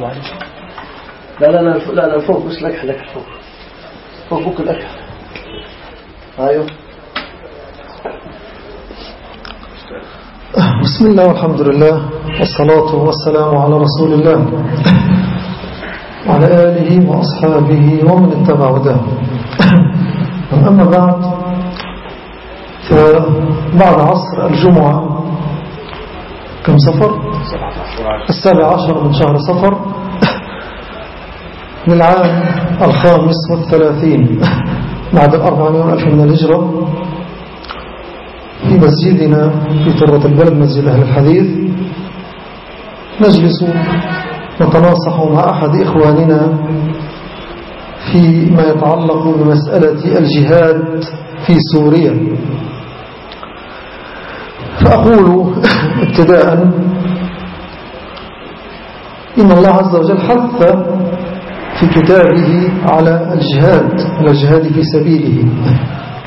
لا لا لا لا لا فوق بس لك لك فوق. فوق فوق الأكل أيوه. بسم الله والحمد لله والصلاة والسلام على رسول الله. وعلى آله وأصحابه ومن اتبع هداه. أما بعد فبعد عصر الجمعة كم سفر؟ السابع عشر من شهر سفر للعام الخامس والثلاثين بعد الأربعمائة ألف من الهجرة في مسجدنا في طرة البلد مسجد أهل الحديث. نجلس نتناصح مع أحد إخواننا فيما يتعلق بمسألة الجهاد في سوريا. فأقول ابتداء إن الله عز وجل حث في كتابه على الجهاد على الجهاد في سبيله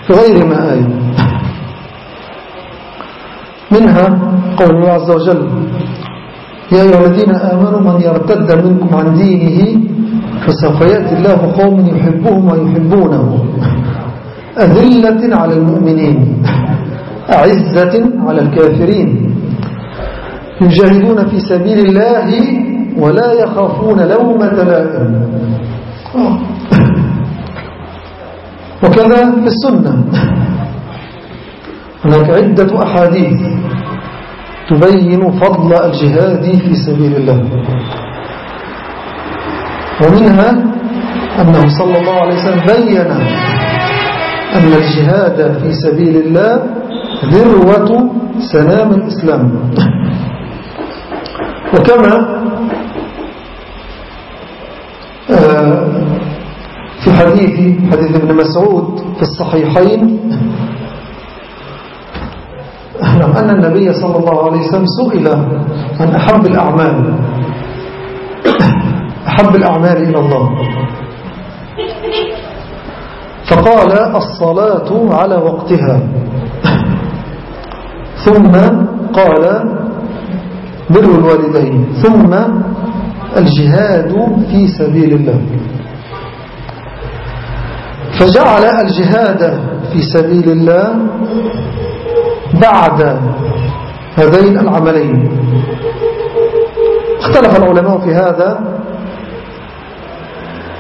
في غير ما آية منها قول الله عز وجل يا أيها الذين آمنوا من يرتد منكم عن دينه فسوف يأتي الله قوم يحبهم ويحبونه. أذلة على المؤمنين أعزة على الكافرين. يجاهدون في سبيل الله ولا يخافون لومة لائم. وكذا في السنة. هناك عدة أحاديث تبين فضل الجهاد في سبيل الله. ومنها أنه صلى الله عليه وسلم بين أن الجهاد في سبيل الله ذروة سلام الإسلام. وكما في حديث حديث ابن مسعود في الصحيحين. أن النبي صلى الله عليه وسلم سئل عن أحب الأعمال. أحب الأعمال إلى الله. فقال الصلاة على وقتها. ثم قال بر الوالدين. ثم الجهاد في سبيل الله. فجعل الجهاد في سبيل الله بعد هذين العملين. اختلف العلماء في هذا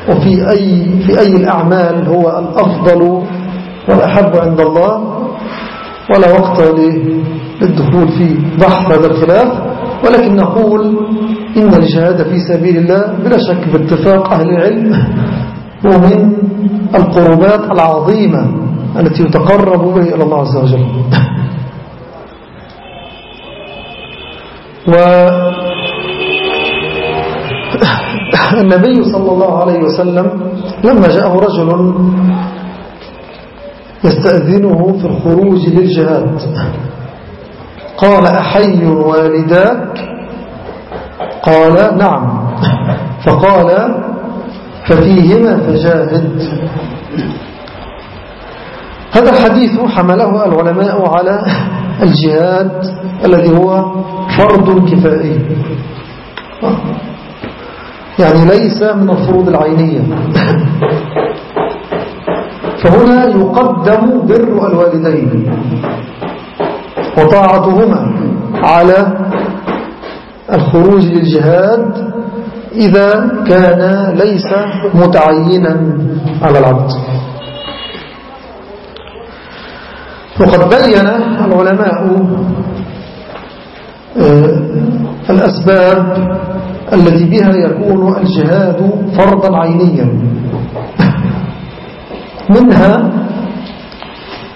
وفي أي, في أي الأعمال هو الأفضل والأحب عند الله. ولا وقت للدخول في بحث هذا الخلاف ولكن نقول إن الجهاد في سبيل الله بلا شك باتفاق أهل العلم هو من القربات العظيمة التي يتقرب به إلى الله عز وجل. والنبي صلى الله عليه وسلم لما جاءه رجل يستأذنه في الخروج للجهاد قال أحي والداك؟ قال نعم. فقال ففيهما فجاهد. هذا الحديث حمله العلماء على الجهاد الذي هو فرض كفائي. يعني ليس من الفروض العينية. فهنا يقدم بر الوالدين وطاعتهما على الخروج للجهاد إذا كان ليس متعينا على العبد. وقد بين العلماء الأسباب التي بها يكون الجهاد فرضا عينيا. منها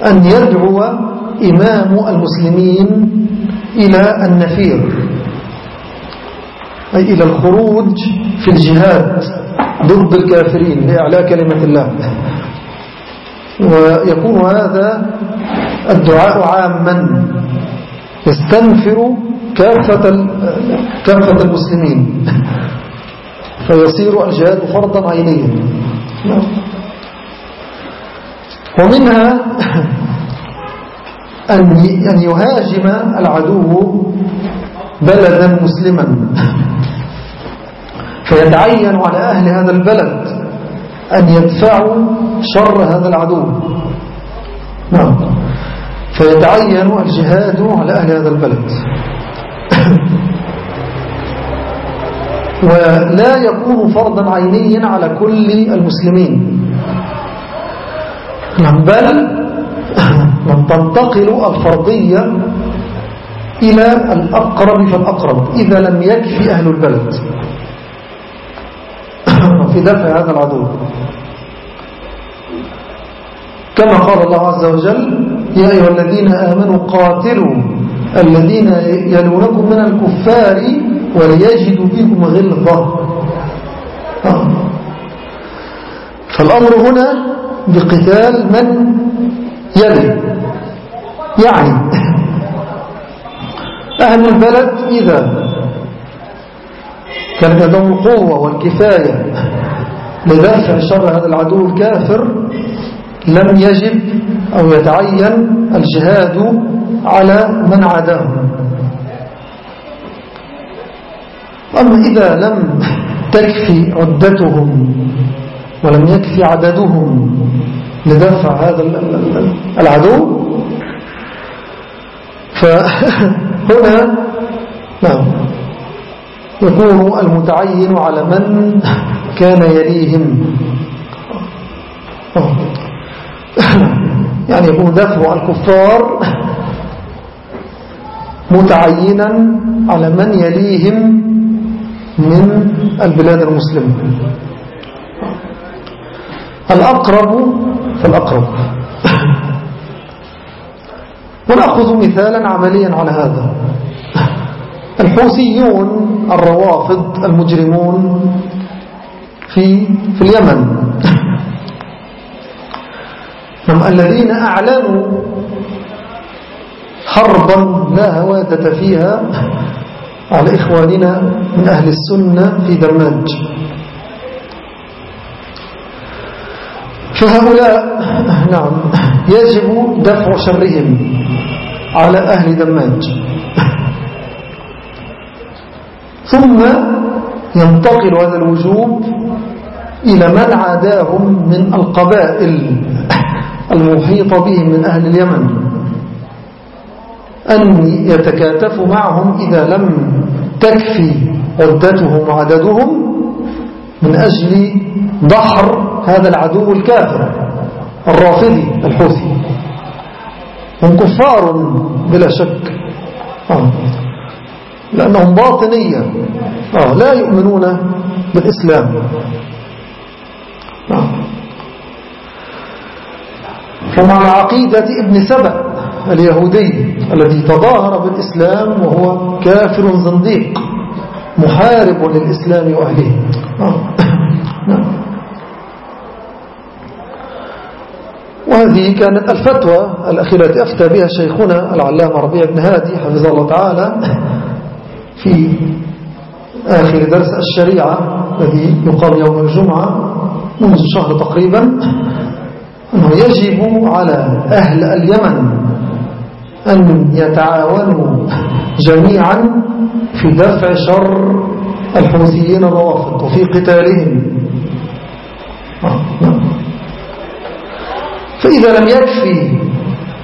أن يدعو إمام المسلمين إلى النفير. أي إلى الخروج في الجهاد ضد الكافرين لإعلاء كلمة الله. ويكون هذا الدعاء عاما يستنفر كافة, كافة المسلمين. فيصير الجهاد فرضا عينيا. ومنها أن يهاجم العدو بلدا مسلما. فيتعين على أهل هذا البلد أن يدفعوا شر هذا العدو. نعم. فيتعين الجهاد على أهل هذا البلد. ولا يكون فرضا عينيا على كل المسلمين. نعم، بل تنتقل الفرضية إلى الأقرب فالأقرب. إذا لم يكفي أهل البلد. في دفع هذا العدو كما قال الله عز وجل يا أيها الذين آمنوا قاتلوا الذين يلونكم من الكفار وليجدوا بكم غلظة آه. فالأمر هنا بقتال من يلي يعني أهل البلد إذا كان لديهم القوة والكفاية لدفع شر هذا العدو الكافر لم يجب أو يتعين الجهاد على من عداه أما إذا لم تكفي عدتهم ولم يكفي عددهم لدفع هذا العدو فهنا نعم يكون المتعين على من كان يليهم. يعني يكون دفع الكفار متعينا على من يليهم من البلاد المسلمة. الأقرب فالأقرب ونأخذ مثالا عمليا على هذا. الحوثيون الروافض المجرمون في في اليمن. الذين أعلنوا حربا لا هوادة فيها على إخواننا من أهل السنة في دماج فهؤلاء نعم يجب دفع شرهم على أهل دماج ثم ينتقل هذا الوجوب إلى من عاداهم من القبائل المحيطة بهم من أهل اليمن. أن يتكاتفوا معهم إذا لم تكفي عدتهم وعددهم من أجل ضحر هذا العدو الكافر الرافضي الحوثي. هم كفار بلا شك. آه. لأنهم باطنية آه. لا يؤمنون بالإسلام آه. ومع عقيدة ابن سبأ اليهودي الذي تظاهر بالإسلام وهو كافر زنديق محارب للإسلام وأهله آه. نعم وهذه كانت الفتوى الأخيرة أفتى بها شيخنا العلامة ربيع بن هادي حفظه الله تعالى في آخر درس الشريعة الذي يقام يوم الجمعة منذ شهر تقريبا أنه يجب على أهل اليمن أن يتعاونوا جميعا في دفع شر الحوثيين الروافض وفي قتالهم آه، نعم. فإذا لم يكفي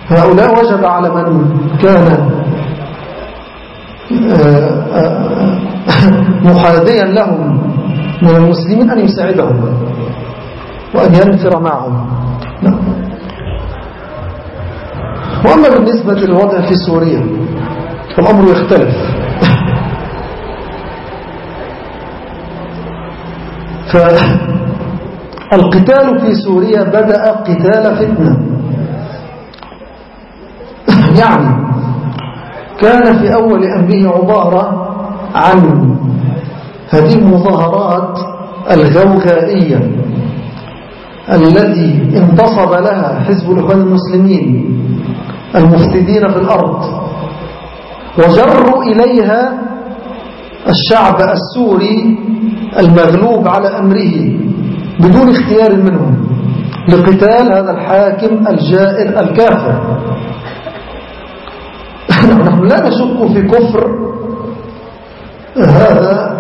هؤلاء وجب على من كان محاذيا لهم من المسلمين أن يساعدهم وأن ينفر معهم. وأما بالنسبة للوضع في سوريا فالأمر يختلف فالقتال في سوريا بدأ قتال فتنة يعني كان في أول أمره عبارة عن هذه المظاهرات الغوغائية التي انتصب لها حزب الإخوان المسلمين المفسدين في الأرض وجروا إليها الشعب السوري المغلوب على أمره بدون اختيار منهم لقتال هذا الحاكم الجائر الكافر. نحن لا نشك في كفر هذا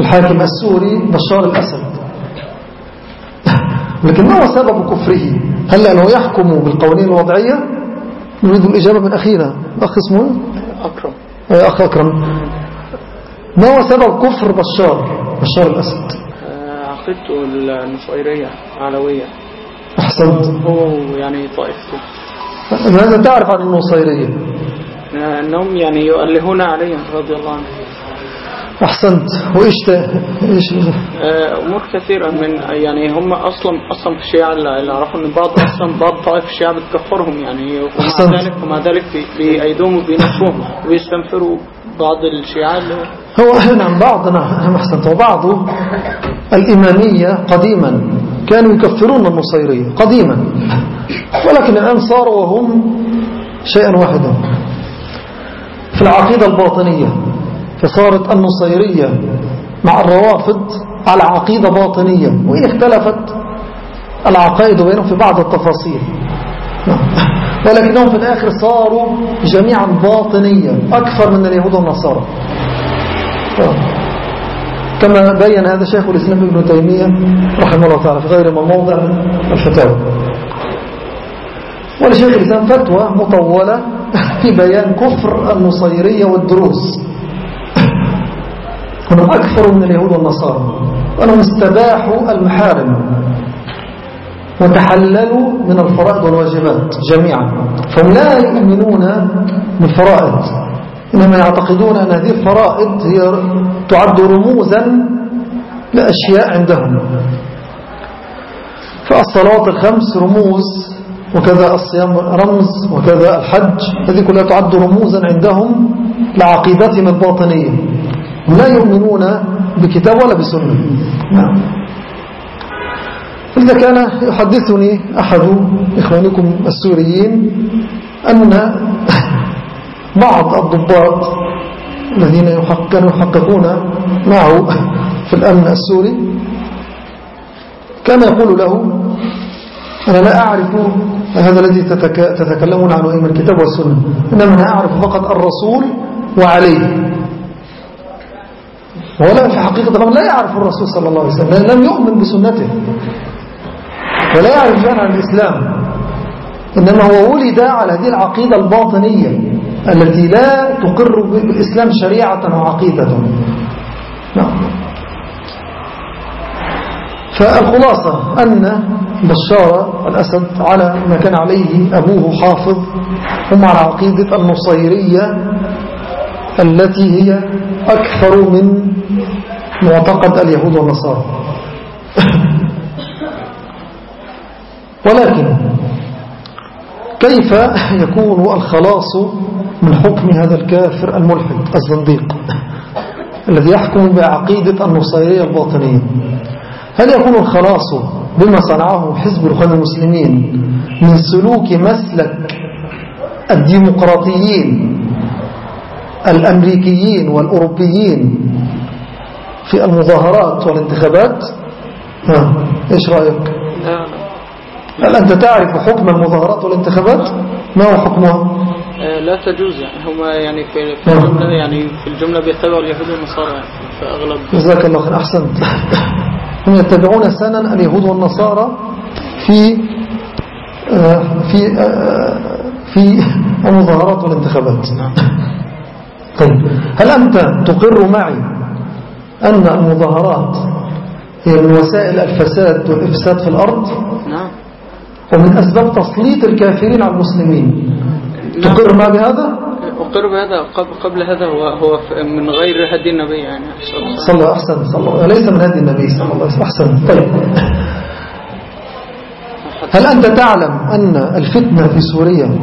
الحاكم السوري بشار الأسد. لكن ما هو سبب كفره؟ هل لأنه يحكم بالقوانين الوضعية؟ نريد الإجابة من أخينا. أخ اسمه؟ أكرم. أخ أكرم. ما هو سبب كفر بشار؟ بشار الأسد. آه، عقيدته النصيرية علوية أحسنت هو يعني طائفته ماذا تعرف عن النصيرية آه، أنهم يعني يؤلهون عليهم رضي الله عنه أحسنت. وإيش إيش؟ آه، أمور كثيرة من يعني هم أصلا أصلا في الشيعة اللي أعرفوا إن بعض أصلا بعض طائف الشيعة بتكفرهم يعني. ومع أحسنت. ذلك ومع ذلك بيأيدوهم وبينفوهم وبيستنفروا بعض الشيعة هو نعم بعض نعم أحسنت وبعض الإمامية قديما كانوا يكفرون النصيرية قديما ولكن الآن صاروا وهم شيئا واحدا. في العقيدة الباطنية فصارت النصيرية مع الروافض على عقيدة باطنية وإن اختلفت العقائد بينهم في بعض التفاصيل. نعم. ولكنهم في الآخر صاروا جميعا باطنية أكثر من اليهود والنصارى. كما بين هذا شيخ الإسلام ابن تيمية رحمه الله تعالى في غير من موضع الفتاوى. ولشيخ الإسلام فتوى مطولة في بيان كفر النصيرية والدروس. هم أكثر من اليهود والنصارى. وأنهم استباحوا المحارم. وتحللوا من الفرائض والواجبات جميعا. فهم لا يؤمنون بالفرائض إنما يعتقدون أن هذه الفرائض هي تعد رموزا لأشياء عندهم. فالصلاة الخمس رموز وكذا الصيام رمز وكذا الحج هذه كلها تعد رموزا عندهم لعقيدتهم الباطنية. لا يؤمنون بكتاب ولا بسنة. نعم. إذا كان يحدثني أحد إخوانكم السوريين أن بعض الضباط الذين كانوا يحققون معه في الأمن السوري كان يقول له أنا لا أعرف هذا الذي تتك... تتكلمون عنه من الكتاب والسنة إنما أنا أعرف فقط الرسول وعليه. ولا في حقيقة لا يعرف الرسول صلى الله عليه وسلم لم يؤمن بسنته. ولا يعرف شيئا عن الإسلام. إنما هو ولد على هذه العقيدة الباطنية التي لا تقر بالإسلام شريعة وعقيدة. نعم. فالخلاصة أن بشار الأسد على ما كان عليه أبوه حافظ هم على عقيدة النصيرية التي هي أكثر من معتقد اليهود والنصارى. ولكن كيف يكون الخلاص من حكم هذا الكافر الملحد الزنديق الذي يحكم بعقيدة النصيرية الباطنية؟ هل يكون الخلاص بما صنعه حزب الإخوان المسلمين من سلوك مسلك الديمقراطيين الأمريكيين والأوروبيين في المظاهرات والانتخابات؟ ها إيش رأيك؟ هل أنت تعرف حكم المظاهرات والانتخابات؟ ما هو حكمها؟ آه، لا تجوز يعني. هم يعني في في نعم. الجملة يعني في الجملة بيتبعوا اليهود والنصارى يعني في أغلب جزاك الله خير. أحسنت. هم يتبعون سنن اليهود والنصارى في آه، في آه، في المظاهرات والانتخابات. طيب. هل أنت تقر معي أن المظاهرات هي من وسائل الفساد والإفساد في الأرض؟ نعم. ومن أسباب تسليط الكافرين على المسلمين. نعم. تقر معي بهذا؟ أقر بهذا قبل, هذا هو هو من غير هدي النبي يعني. صلى الله أحسن صلى الله. ليس من هدي النبي صلى الله عليه وسلم. أحسن. طيب. هل أنت تعلم أن الفتنة في سوريا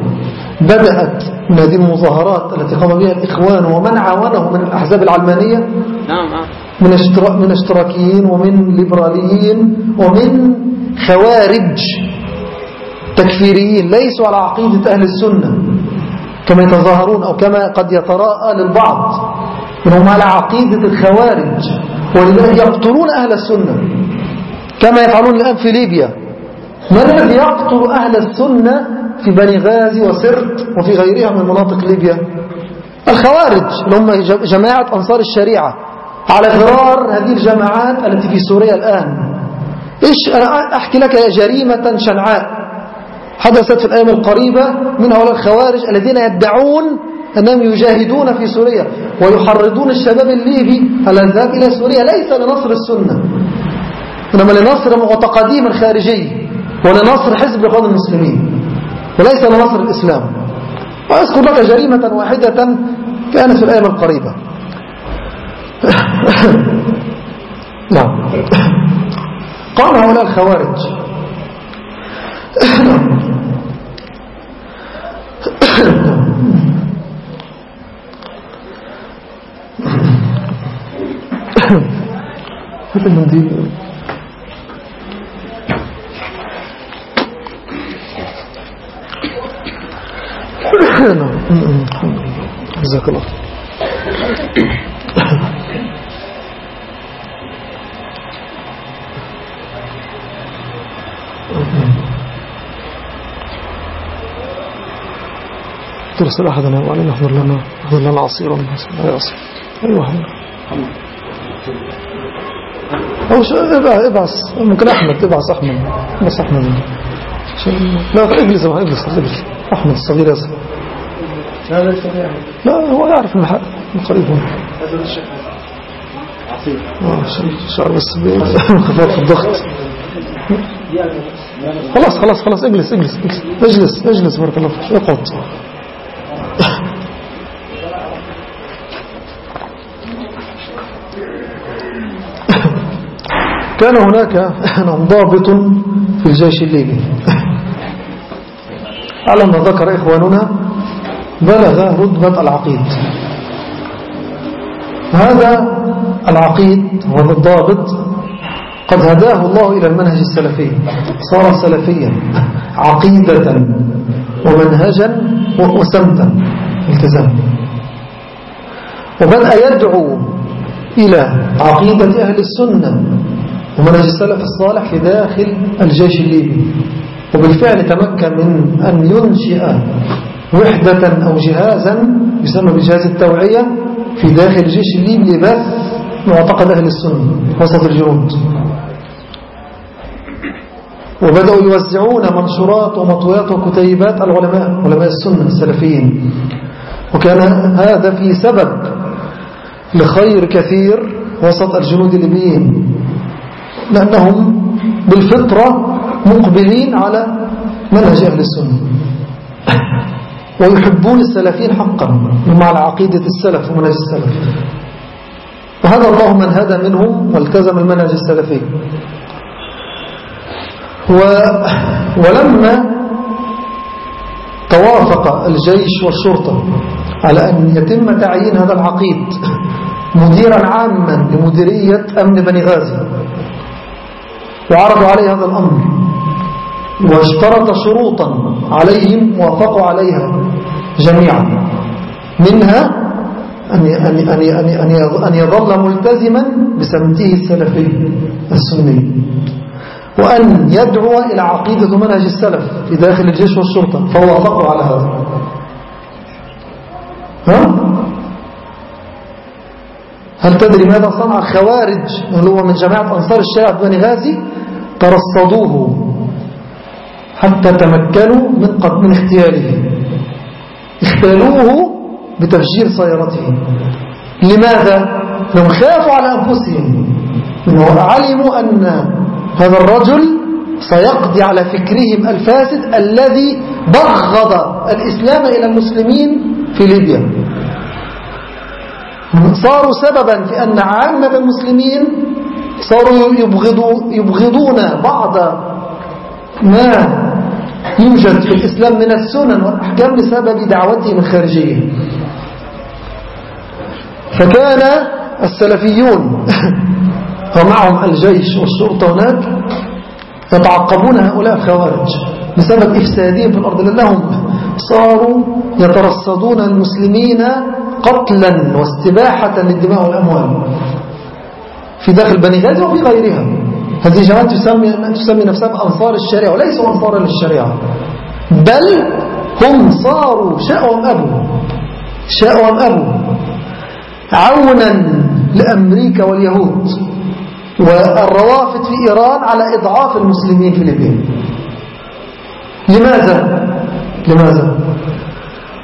بدأت من هذه المظاهرات التي قام بها الإخوان ومن عاونه من الأحزاب العلمانية؟ نعم نعم من من اشتراكيين ومن ليبراليين ومن خوارج تكفيريين ليسوا على عقيدة أهل السنة. كما يتظاهرون أو كما قد يتراءى للبعض إنهم على عقيدة الخوارج ولذلك يقتلون أهل السنة. كما يفعلون الآن في ليبيا. من الذي يقتل أهل السنة في بني غازي وسرت وفي غيرها من مناطق ليبيا؟ الخوارج اللي هم جماعة أنصار الشريعة. على غرار هذه الجماعات التي في سوريا الآن. إيش أنا أحكي لك جريمة شنعاء. حدثت في الأيام القريبة من هؤلاء الخوارج الذين يدعون أنهم يجاهدون في سوريا ويحرضون الشباب الليبي على الذهاب إلى سوريا. ليس لنصر السنة إنما لنصر معتقديهم الخارجي ولنصر حزب الإخوان المسلمين وليس لنصر الإسلام. وأذكر لك جريمة واحدة كانت في الأيام القريبة. نعم. قام هؤلاء الخوارج. هذا المنديل جزاك الله ترسل أحدنا وعلينا احضر لنا احضر لنا عصيرا يا عصير. أيوة أو شو ابعث ممكن أحمد ابعث أحمد. بس أحمد. لا اجلس اجلس اجلس أحمد الصغير يا سريع لا هو يعرف المحل قريب هنا عصير. آه، شعر بس خفاف الضغط. خلاص خلاص خلاص اجلس اجلس اجلس اجلس اجلس بارك الله فيك. اقعد كان هناك ضابط في الجيش الليبي. على ما ذكر إخواننا بلغ رتبة العقيد. هذا العقيد وهذا الضابط قد هداه الله إلى المنهج السلفي. صار سلفيا عقيدة ومنهجا وسمتا التزام. وبدأ يدعو إلى عقيدة أهل السنة ومنهج السلف الصالح في داخل الجيش الليبي. وبالفعل تمكن من أن ينشئ وحدة أو جهازا يسمى بجهاز التوعية في داخل الجيش الليبي لبث معتقد أهل السنة وسط الجنود. وبدأوا يوزعون منشورات ومطويات وكتيبات العلماء علماء السنة السلفيين. وكان هذا في سبب لخير كثير وسط الجنود الليبيين. لأنهم بالفطرة مقبلين على منهج أهل السنة. ويحبون السلفين حقا مع عقيدة السلف ومنهج السلف. وهذا الله من هدى منهم والتزم المنهج السلفي. و ولما توافق الجيش والشرطة على أن يتم تعيين هذا العقيد مديرا عاما لمديرية أمن بني غازي وعرضوا عليه هذا الأمر. واشترط شروطا عليهم وافقوا عليها جميعا. منها أن أن يظل ملتزما بسمته السلفي السني. وأن يدعو إلى عقيدة منهج السلف في داخل الجيش والشرطة فوافقوا على هذا. ها؟ هل تدري ماذا صنع الخوارج اللي هو من جماعة أنصار الشارع بني غازي؟ ترصدوه حتى تمكنوا من قد من اغتياله. اختالوه بتفجير سيارته. لماذا؟ لهم خافوا على أنفسهم. علموا أن هذا الرجل سيقضي على فكرهم الفاسد الذي بغض الإسلام إلى المسلمين في ليبيا. صاروا سببا في أن عامة المسلمين صاروا يبغضون بعض ما يوجد في الإسلام من السنن والأحكام بسبب دعوتهم الخارجية. فكان السلفيون ومعهم الجيش والشرطة هناك يتعقبون هؤلاء الخوارج بسبب إفسادهم في الأرض لأنهم صاروا يترصدون المسلمين قتلا واستباحة للدماء والأموال في داخل بني غازي وفي غيرها. هذه جماعات تسمي, تسمي نفسها بأنصار الشريعة وليسوا أنصارا للشريعة. بل هم صاروا شأوا أبوا شاءوا أم أبوا عونا لأمريكا واليهود. والروافد في إيران على إضعاف المسلمين في ليبيا. لماذا؟ لماذا؟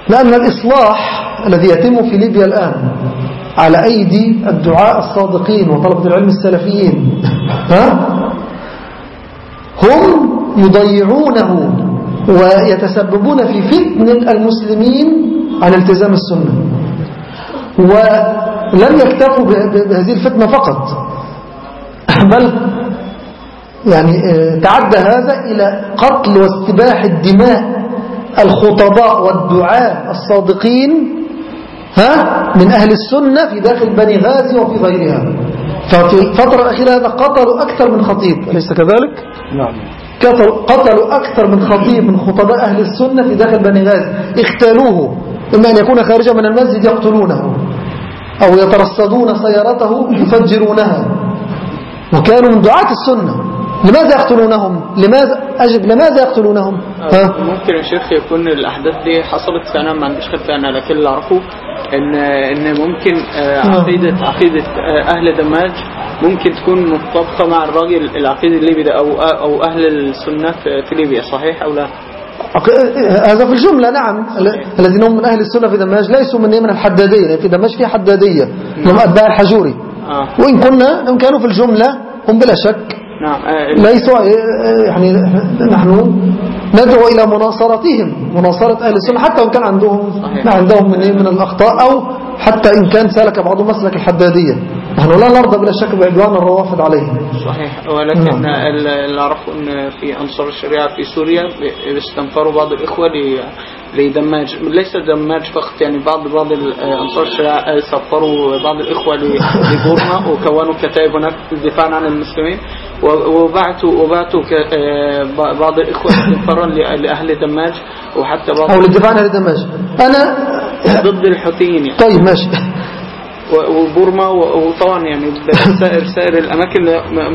لأن الإصلاح الذي يتم في ليبيا الآن على أيدي الدعاء الصادقين وطلبة العلم السلفيين. ها؟ هم يضيعونه ويتسببون في فتن المسلمين عن التزام السنة. ولم يكتفوا بهذه الفتنة فقط. بل يعني آه، تعدى هذا إلى قتل واستباح الدماء الخطباء والدعاء الصادقين ها؟ من أهل السنة في داخل بني غازي وفي غيرها. ففي الفترة الأخيرة هذا قتلوا أكثر من خطيب. أليس كذلك؟ نعم. قتلوا أكثر من خطيب من خطباء أهل السنة في داخل بني غازي. اختالوه. إما أن يكون خارجا من المسجد يقتلونه. أو يترصدون سيارته يفجرونها. وكانوا من دعاة السنة. لماذا يقتلونهم؟ لماذا أجب لماذا يقتلونهم؟ ها؟ ممكن يا شيخ يكون الأحداث دي حصلت فأنا ما عنديش خلفية عنها لكن اللي أعرفه إن إن ممكن آه، نعم. عقيدة عقيدة آه، أهل دماج ممكن تكون متطابقة مع الراجل العقيدة الليبي ده أو أو أهل السنة في ليبيا صحيح أو لا؟ هذا في الجملة نعم. الذين هم من أهل السنة في دماج ليسوا من من الحدادية لأن في دماج في حدادية هم أتباع الحجوري. آه. وإن كنا إن كانوا في الجملة هم بلا شك نعم آه ليسوا يعني نحن ندعو إلى مناصرتهم مناصرة أهل السنة حتى وإن كان عندهم صحيح. ما عندهم من إيه؟ من الأخطاء أو حتى إن كان سلك بعضهم مسلك الحدادية نحن لا نرضى بلا شك بعدوان الروافض عليهم صحيح ولكن نعم. ال- اللي أعرفه أن في أنصار الشريعة في سوريا استنفروا بعض الإخوة لدماج ليس دماج فقط يعني بعض بعض ال- أنصار الشريعة سفروا بعض الإخوة لبورما وكونوا كتائب هناك دفاعا عن المسلمين و- وبعتوا وبعتوا ك- آه، بعض الإخوة استنفارا لأهل دماج وحتى بعض أو للدفاع عن دماج أنا ضد الحوثيين. يعني طيب ماشي. وبورما وطبعا يعني سائر سائر الأماكن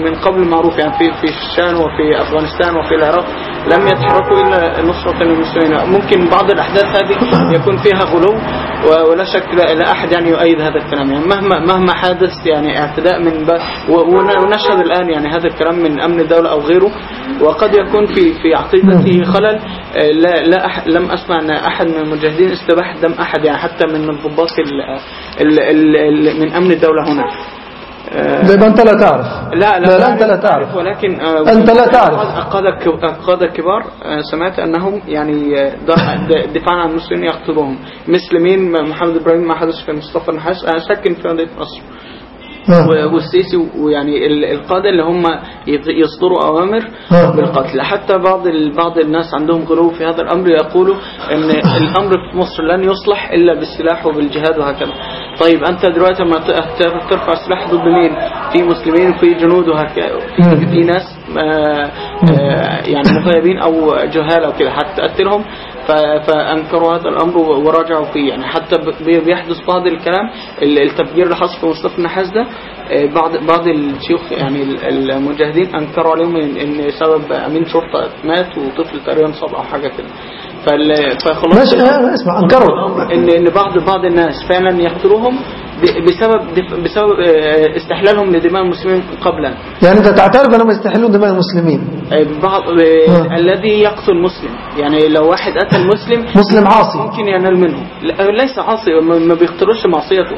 من قبل معروف يعني في في الشام وفي أفغانستان وفي العراق لم يتحركوا إلا نصرة للمسلمين ممكن بعض الأحداث هذه يكون فيها غلو ولا شك لا لا أحد يعني يؤيد هذا الكلام. يعني مهما مهما حدث يعني اعتداء من ونشهد الآن يعني هذا الكلام من أمن الدولة أو غيره. وقد يكون في في عقيدته خلل. لا لا أح... لم أسمع أن أحد من المجاهدين استباح دم أحد يعني حتى من الضباط ال... ال... ال... ال... من أمن الدولة هنا. آه، ده يبقى أنت لا تعرف. لا لا, لا, لا أنت لا تعرف. ولكن آه، أنت لا تعرف. القادة الكبار آه، سمعت أنهم يعني آه، دفاعا عن المسلمين يقتلوهم. مثل مين محمد إبراهيم ما حدث في مصطفى النحاس أنا ساكن في مدينة آه. و- والسيسي ويعني ال- القادة اللي هم يصدروا أوامر آه. بالقتل. حتى بعض بعض الناس عندهم غلو في هذا الأمر يقولوا أن الأمر في مصر لن يصلح إلا بالسلاح وبالجهاد وهكذا. طيب أنت دلوقتي لما ترفع سلاح ضد مين في مسلمين وفي جنود وهكذا. في, ناس آه، آه، يعني مغيبين أو جهال أو كده حتى تقتلهم ف- فأنكروا هذا الأمر وراجعوا فيه. يعني حتى بيحدث بعض الكلام ال- التفجير اللي حصل في مصطفى النحاس ده آه، بعض بعض الشيوخ يعني ال- المجاهدين أنكروا عليهم إن سبب أمين شرطة مات وطفل تقريبا صاب أو حاجة كده. فخلاص آه، اسمع أنكروا ان إن بعض بعض الناس فعلا يقتلوهم بسبب بسبب آه، استحلالهم لدماء المسلمين قبلا. يعني أنت تعترف أنهم يستحلون دماء المسلمين؟ بعض آه، آه. الذي يقتل مسلم. يعني لو واحد قتل مسلم مسلم عاصي. ممكن ينال منه. ليس عاصي ما بيقتلوش معصيته.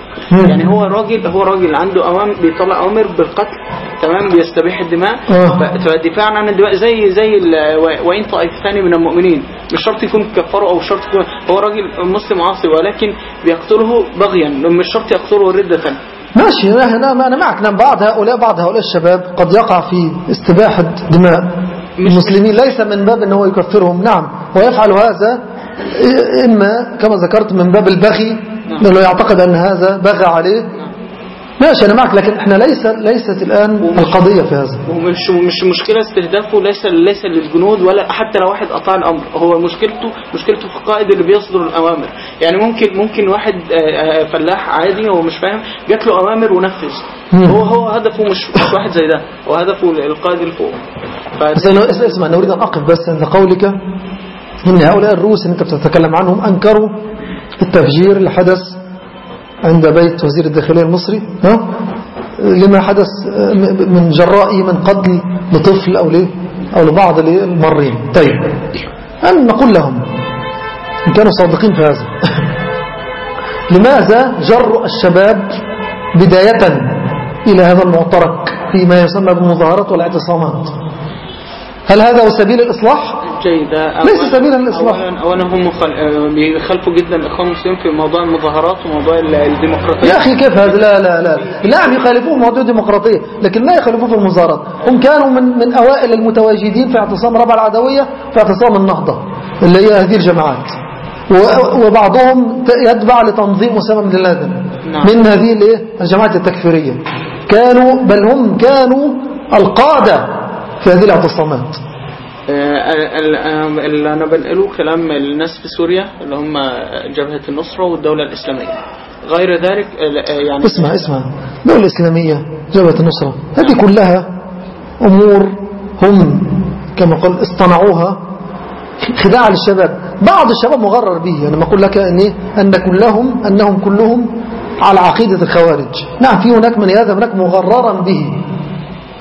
يعني هو راجل هو راجل عنده اوامر بيطلع أوامر بالقتل تمام بيستبيح الدماء. فدفاعا عن الدماء زي زي وإن طائفتان من المؤمنين. مش شرط يكون كفروا أو شرط يكون هو راجل مسلم عاصي ولكن بيقتله بغيا. مش شرط يقتله ردة. ماشي أنا معك. نعم بعض هؤلاء بعض هؤلاء الشباب قد يقع في استباحة دماء المسلمين ليس من باب أنه يكفرهم. نعم ويفعل هذا إما كما ذكرت من باب البغي لأنه يعتقد أن هذا بغى عليه. ماشي أنا معك لكن إحنا ليس ليست الآن القضية في هذا. ومش مش مشكلة استهدافه ليس ليس للجنود ولا حتى لو واحد أطاع الأمر. هو مشكلته مشكلته في القائد اللي بيصدر الأوامر. يعني ممكن ممكن واحد آه، آه، فلاح عادي هو مش فاهم جات له أوامر ونفذ. هو هو هدفه مش مش واحد زي ده. هو هدفه القائد اللي فوق. اسمع أنا أريد أن أقف بس عند قولك. إن هؤلاء الروس اللي أنت بتتكلم عنهم أنكروا التفجير اللي حدث عند بيت وزير الداخلية المصري ها؟ لما حدث من جرائه من قتل لطفل أو أو لبعض المرين. طيب أن نقول لهم إن كانوا صادقين في هذا؟ لماذا جروا الشباب بداية إلى هذا المعترك فيما يسمى بالمظاهرات والاعتصامات؟ هل هذا هو سبيل الإصلاح؟ جيدة. ليس سبيلا للإصلاح. أولا, هم خل... آه، بيخالفوا جدا الإخوان المسلمين في موضوع المظاهرات وموضوع ال- الديمقراطية. يا أخي كيف هذا؟ لا لا لا. نعم يخالفون موضوع الديمقراطية لكن لا يخالفون في المظاهرات. هم كانوا من من أوائل المتواجدين في اعتصام ربع العدوية في اعتصام النهضة اللي هي هذه الجماعات. وبعضهم يتبع لتنظيم أسامة بن لادن. نعم. من هذه الإيه؟ الجماعات التكفيرية. كانوا بل هم كانوا القادة في هذه الاعتصامات آه، ال- ال- اللي أنا بنقله كلام الناس في سوريا اللي هم جبهة النصرة والدولة الإسلامية. غير ذلك آه، يعني اسمع اسمع. الدولة الإسلامية جبهة النصرة هذه كلها أمور هم كما قل اصطنعوها خداع للشباب. بعض الشباب مغرر به. أنا ما أقول لك أن؟ أن كلهم أنهم كلهم على عقيدة الخوارج. نعم في هناك من هذا هناك مغررا به.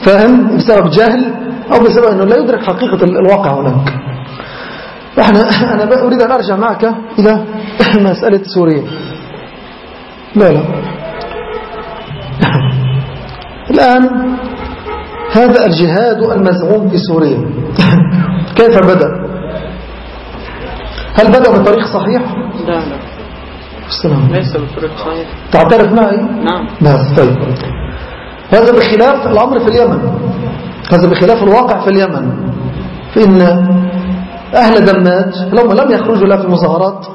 فاهم؟ بسبب جهل أو بسبب أنه لا يدرك حقيقة ال- الواقع هناك. إحنا أنا أريد أن أرجع معك إلى مسألة سوريا. لا لا. الآن هذا الجهاد المزعوم في سوريا. كيف بدأ؟ هل بدأ بطريق صحيح؟ لا لا. السلام ليس بطريق صحيح. تعترف معي؟ نعم. نعم طيب. هذا بخلاف الأمر في اليمن. هذا بخلاف الواقع في اليمن. فإن أهل دماج لما لم يخرجوا لا في مظاهرات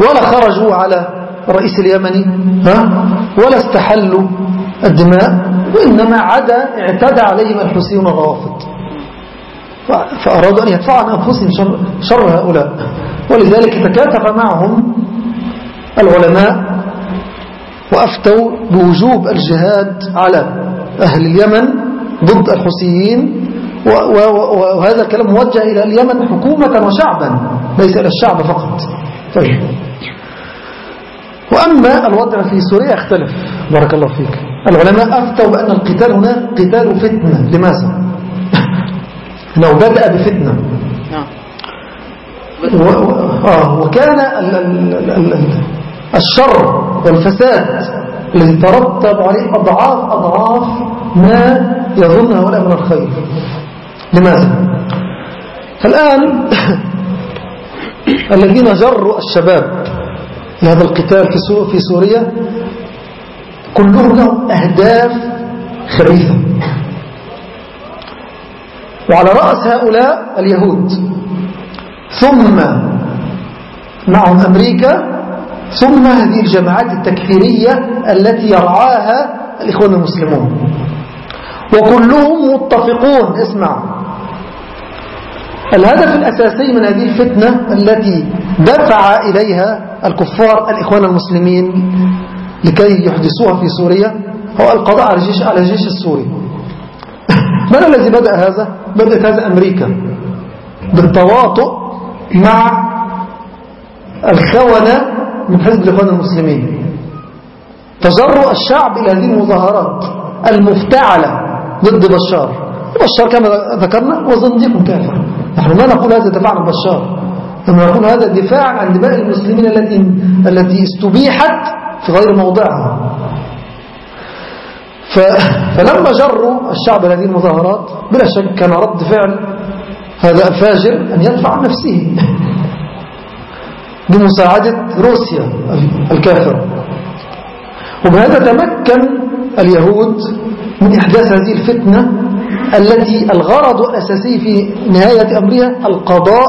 ولا خرجوا على الرئيس اليمني ها؟ ولا استحلوا الدماء وإنما عدا اعتدى عليهم الحوثيون الروافض فأرادوا أن يدفعوا عن أنفسهم شر, شر هؤلاء. ولذلك تكاتف معهم العلماء وأفتوا بوجوب الجهاد على أهل اليمن ضد الحوثيين وهذا الكلام موجه إلى اليمن حكومة وشعبا ليس إلى الشعب فقط. طيب. وأما الوضع في سوريا يختلف. بارك الله فيك. العلماء أفتوا بأن القتال هنا قتال فتنة. لماذا؟ لو بدأ بفتنة. نعم. و... آه. وكان. ال... ال... ال... الشر والفساد الذي ترتب عليه أضعاف أضعاف ما يظن هؤلاء من الخير. لماذا؟ الآن الذين جروا الشباب لهذا القتال في, سو... في سوريا كلهم لهم أهداف خبيثة وعلى رأس هؤلاء اليهود. ثم معهم أمريكا ثم هذه الجماعات التكفيرية التي يرعاها الإخوان المسلمون. وكلهم متفقون. اسمع. الهدف الأساسي من هذه الفتنة التي دفع إليها الكفار الإخوان المسلمين لكي يحدثوها في سوريا هو القضاء على الجيش, على الجيش السوري. من الذي بدأ هذا؟ بدأت هذا أمريكا بالتواطؤ مع الخونة من حزب الإخوان المسلمين. تجرؤ الشعب إلى هذه المظاهرات المفتعلة. ضد بشار. بشار كما ذكرنا هو زنديق كافر نحن ما نقول هذا دفاع عن بشار. إنما نقول هذا دفاع عن دماء المسلمين التي التي استبيحت في غير موضعها. فلما جروا الشعب هذه المظاهرات بلا شك كان رد فعل هذا الفاجر أن يدفع عن نفسه. بمساعدة روسيا الكافرة. وبهذا تمكن اليهود من إحداث هذه الفتنة التي الغرض الأساسي في نهاية أمرها القضاء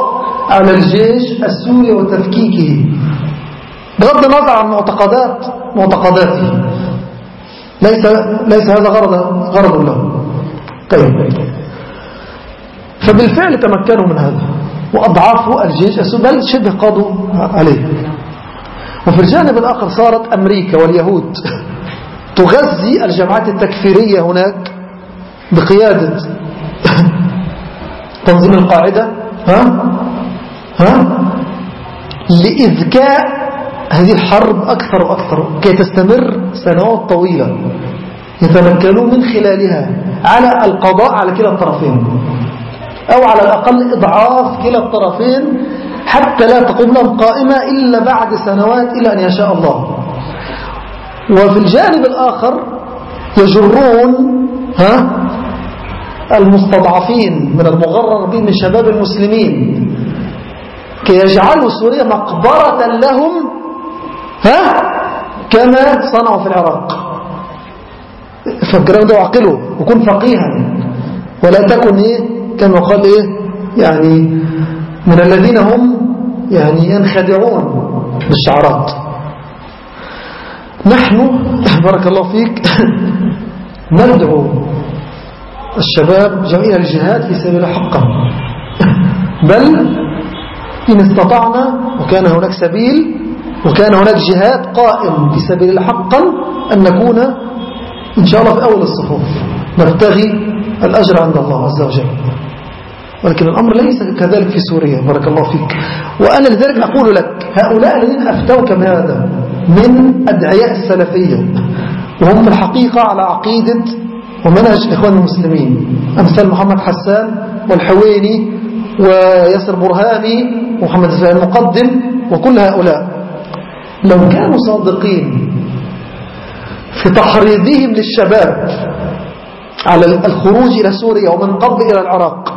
على الجيش السوري وتفكيكه. بغض النظر عن معتقدات معتقداته. ليس ليس هذا غرض غرض له. طيب. فبالفعل تمكنوا من هذا وأضعفوا الجيش السوري. بل شبه قضوا عليه. وفي الجانب الآخر صارت أمريكا واليهود تغذي الجماعات التكفيرية هناك بقيادة. تنظيم القاعدة ها؟ ها؟ لإذكاء هذه الحرب أكثر وأكثر كي تستمر سنوات طويلة. يتمكنون من خلالها على القضاء على كلا الطرفين أو على الأقل إضعاف كلا الطرفين حتى لا تقوم لهم قائمة إلا بعد سنوات إلى أن يشاء الله. وفي الجانب الآخر يجرون ها المستضعفين من المغرر بهم من شباب المسلمين كي يجعلوا سوريا مقبرة لهم ها كما صنعوا في العراق. فالكلام ده وعقله وكن فقيها. ولا تكن إيه كما قال إيه يعني من الذين هم يعني ينخدعون بالشعارات نحن بارك الله فيك ندعو الشباب جميع الجهاد في سبيل حقا بل إن استطعنا وكان هناك سبيل وكان هناك جهاد قائم في سبيل حقا أن نكون إن شاء الله في أول الصفوف. نبتغي الأجر عند الله عز وجل. ولكن الأمر ليس كذلك في سوريا بارك الله فيك. وأنا لذلك أقول لك هؤلاء الذين أفتوك بهذا من أدعياء السلفية وهم في الحقيقة على عقيدة ومنهج إخوان المسلمين أمثال محمد حسان والحويني وياسر برهامي ومحمد المقدم وكل هؤلاء. لو كانوا صادقين في تحريضهم للشباب على الخروج إلى سوريا ومن قبل إلى العراق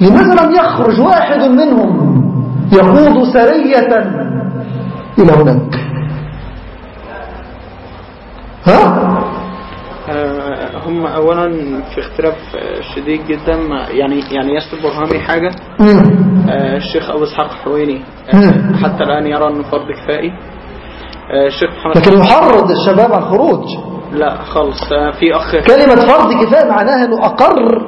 لماذا لم يخرج واحد منهم يقود سرية إلى هناك؟ ها؟ آه، هم اولا في اختلاف آه، شديد جدا يعني يعني ياسر برهامي حاجة. مم. آه، الشيخ أبو إسحاق حويني. حتى الآن يرى أنه فرض كفائي. الشيخ محمد لكن يحرض الشباب على الخروج لا خالص. في اخ كلمة فرض كفاية معناها أنه أقر.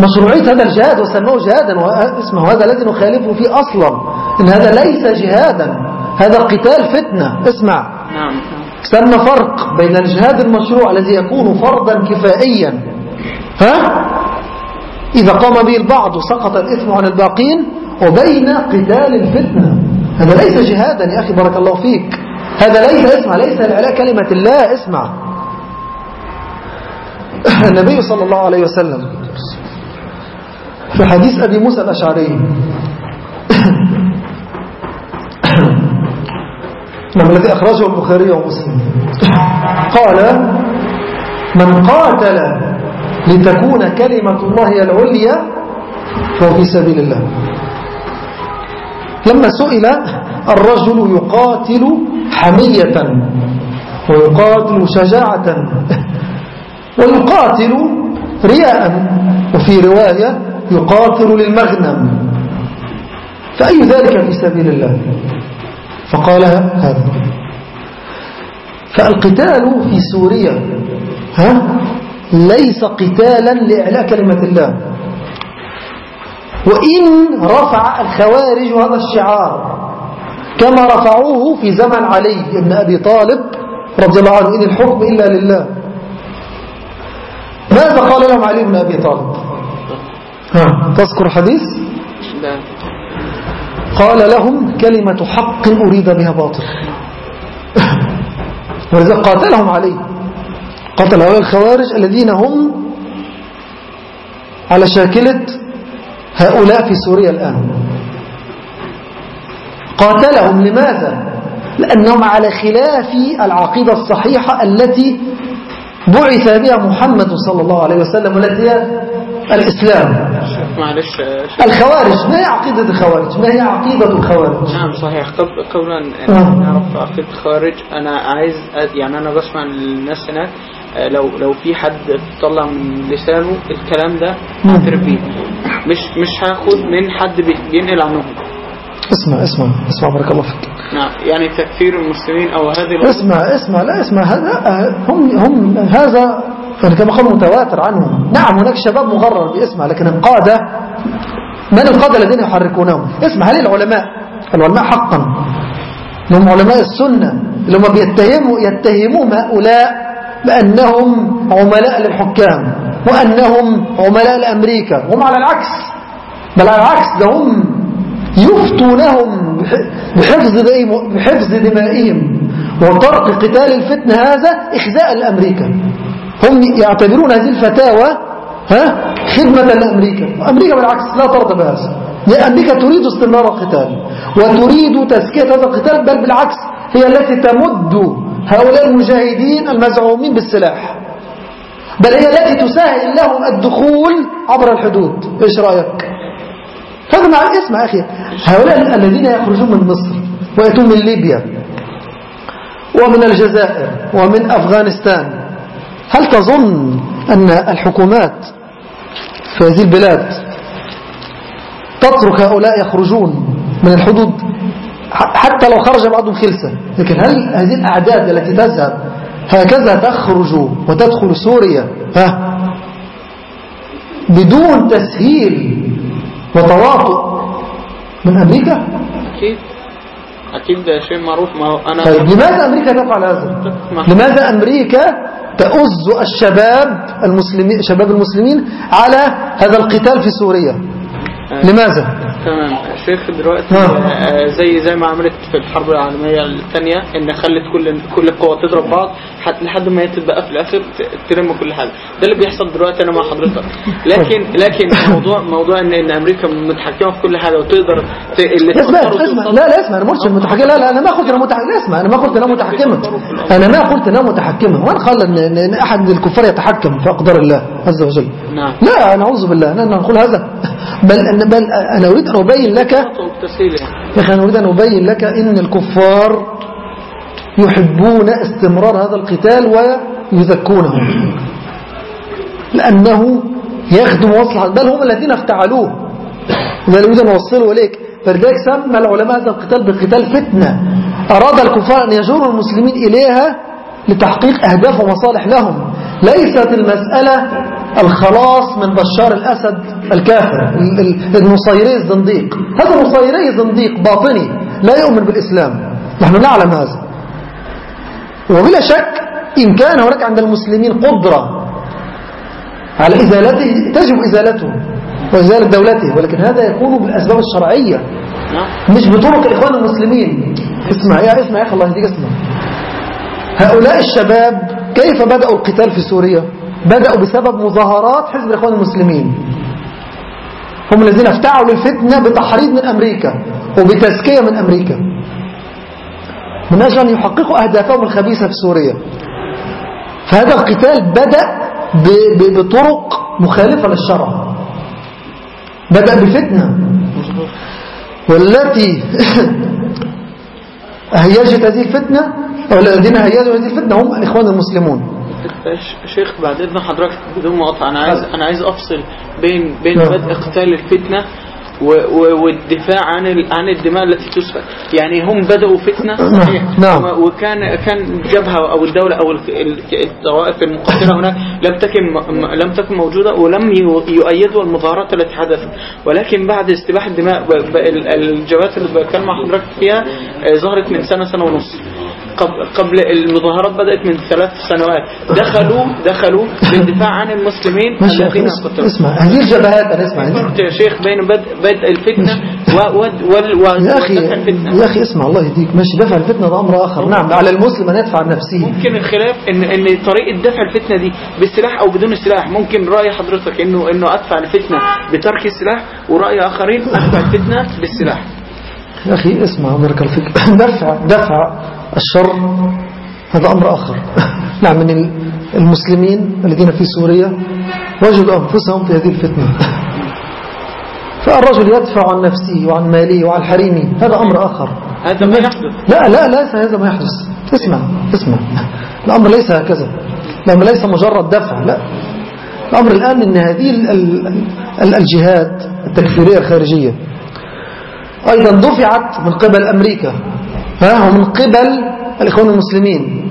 مشروعية هذا الجهاد وسموه جهادا واسمه هذا الذي نخالفه فيه أصلا. إن هذا ليس جهادا. هذا قتال فتنة. اسمع. نعم. سمى فرق بين الجهاد المشروع الذي يكون فرضا كفائيا. ها؟ إذا قام به البعض سقط الإثم عن الباقين وبين قتال الفتنة. هذا ليس جهادا يا أخي بارك الله فيك. هذا ليس اسمع ليس لعلاء كلمة الله اسمع. النبي صلى الله عليه وسلم في حديث أبي موسى الأشعري. نعم الذي أخرجه البخاري ومسلم. قال من قاتل لتكون كلمة الله العليا فهو في سبيل الله. لما سئل الرجل يقاتل حمية ويقاتل شجاعة ويقاتل رياء وفي رواية يقاتل للمغنم. فأي ذلك في سبيل الله؟ فقال هذا. فالقتال في سوريا ها؟ ليس قتالا لإعلاء كلمة الله. وإن رفع الخوارج هذا الشعار كما رفعوه في زمن علي بن أبي طالب رضي الله عنه إن الحكم إلا لله. ماذا قال لهم علي بن أبي طالب؟ ها تذكر حديث لا. قال لهم كلمة حق أريد بها باطل. ولذا قاتلهم عليه قتل هؤلاء الخوارج الذين هم على شاكلة هؤلاء في سوريا الآن. قاتلهم لماذا؟ لأنهم على خلاف العقيدة الصحيحة التي بعث بها محمد صلى الله عليه وسلم والتي هي الإسلام. معلش آه،. الخوارج ما هي عقيدة الخوارج؟ ما هي عقيدة الخوارج؟ نعم صحيح. قبل قبل أن آه. نعرف عقيدة الخارج أنا عايز يعني أنا بسمع الناس هناك آه، لو لو في حد طلع من لسانه الكلام ده مم. اعترف بيه مش مش هاخد من حد بي- بينقل عنهم اسمع اسمع اسمع بارك الله فيك. نعم يعني تكفير المسلمين أو هذه اسمع اسمع لا اسمع هذا هم هم هذا يعني كما قال متواتر عنهم نعم هناك شباب مغرر باسمع لكن القادة من القادة الذين يحركونهم؟ اسمع هل العلماء؟ العلماء حقا. هم علماء السنة اللي هم بيتهموا يتهمون هؤلاء بأنهم عملاء للحكام وأنهم عملاء لأمريكا. وهم على العكس. بل على العكس ده هم يفتونهم بحفظ بحفظ دمائهم وطرق قتال الفتنة هذا إخزاء لأمريكا. هم يعتبرون هذه الفتاوى ها خدمة لأمريكا. أمريكا بالعكس لا ترضى بهذا أمريكا تريد استمرار القتال وتريد تزكية هذا القتال بل بالعكس هي التي تمد هؤلاء المجاهدين المزعومين بالسلاح. بل هي التي تسهل لهم الدخول عبر الحدود. إيش رأيك؟ هذا مع يا أخي. هؤلاء الذين يخرجون من مصر ويأتون من ليبيا ومن الجزائر ومن أفغانستان هل تظن أن الحكومات في هذه البلاد تترك هؤلاء يخرجون من الحدود حتى لو خرج بعضهم خلسة لكن هل هذه الأعداد التي تذهب هكذا تخرج وتدخل سوريا؟ ها؟ بدون تسهيل وتواطؤ من أمريكا؟ أكيد. أكيد ده شيء معروف ما أنا طيب لماذا أمريكا تفعل هذا؟ لماذا أمريكا تؤز الشباب المسلمين شباب المسلمين على هذا القتال في سوريا. لماذا؟ تمام. شيخ دلوقتي نعم. آه، زي زي ما عملت في الحرب العالمية الثانية إن خلت كل كل القوى تضرب بعض حتى لحد ما هي تبقى في الآخر تلم كل حاجة. ده اللي بيحصل دلوقتي أنا مع حضرتك. لكن لكن موضوع موضوع إن إن أمريكا متحكمة في كل حاجة وتقدر ت... اللي اسمع اسمع. لا لا اسمع أنا ما قلتش متحكمه لا لا أنا ما قلت أنا متحكمه لا اسمع أنا ما قلت أنا متحكمة. أنا ما قلت أنا متحكمة. وين قال ان إن- إن أحد الكفار يتحكم في أقدار الله عز وجل؟ نعم. لا أنا اعوذ بالله. أنا نقول هذا. بل بل أنا أريد ان ابين لك يا أخي أنا أريد أن أبين لك إن الكفار يحبون استمرار هذا القتال ويزكونه لأنه يخدم مصلحة بل هم الذين افتعلوه. ده اللي أريد أن أوصله إليك فلذلك سمى العلماء هذا القتال بقتال فتنة. أراد الكفار أن يجروا المسلمين إليها لتحقيق أهداف ومصالح لهم. ليست المسألة الخلاص من بشار الأسد الكافر ال- ال- النصيري الزنديق. هذا نصيري زنديق باطني لا يؤمن بالإسلام. نحن نعلم هذا. وبلا شك إن كان هناك عند المسلمين قدرة على إزالته تجب إزالته وإزالة دولته ولكن هذا يكون بالأسباب الشرعية. مش بطرق الإخوان المسلمين. اسمع يا اسمع يا أخي الله يهديك اسمع. هؤلاء الشباب كيف بدأوا القتال في سوريا؟ بدأوا بسبب مظاهرات حزب الإخوان المسلمين. هم الذين افتعلوا الفتنة بتحريض من أمريكا وبتزكية من أمريكا. من أجل أن يحققوا أهدافهم الخبيثة في سوريا. فهذا القتال بدأ بطرق مخالفة للشرع. بدأ بفتنة والتي هيجت هذه الفتنة أو الذين هيجوا هذه الفتنة هم الإخوان المسلمون. شيخ بعد اذن حضرتك بدون مقاطعه أنا عايز أنا عايز أفصل بين بين. بدء قتال الفتنة والدفاع عن عن الدماء التي تسفك. يعني هم بدأوا فتنة نعم. صحيح. نعم. وكان كان الجبهة أو الدولة أو ال- ال- الطوائف المقاتلة هناك لم تكن لم تكن موجودة ولم يؤيدوا المظاهرات التي حدثت. ولكن بعد استباحة الدماء الجبهات اللي بتكلم مع حضرتك فيها آه، ظهرت من سنة سنة ونص. قبل قبل المظاهرات بدأت من ثلاث سنوات. دخلوا دخلوا للدفاع عن المسلمين الذين اسمع, قتلوا. اسمع هذه الجبهات أنا اسمع. يا شيخ بين بدء بدء الفتنة و يا أخي الفتنة. يا أخي اسمع الله يهديك. ماشي دفع الفتنة ده أمر آخر. نعم على المسلم أن يدفع عن نفسه. ممكن الخلاف ان إن طريقة دفع الفتنة دي بالسلاح أو بدون السلاح ممكن رأي حضرتك انه إنه أدفع الفتنة بترك السلاح ورأي آخرين أدفع الفتنة بالسلاح. يا أخي اسمع بارك الله فيك. دفع دفع الشر هذا أمر آخر. نعم من ال- المسلمين الذين في سوريا وجدوا أنفسهم في هذه الفتنة. فالرجل يدفع عن نفسه وعن ماله وعن حريمه. هذا أمر آخر. هذا ما يحدث. لا لا ليس هذا ما يحدث. اسمع اسمع الأمر ليس هكذا. الأمر ليس مجرد دفع لا. الأمر الآن أن هذه ال- ال- ال- الجهات التكفيرية الخارجية أيضا دفعت من قبل أمريكا. ها ومن قبل الإخوان المسلمين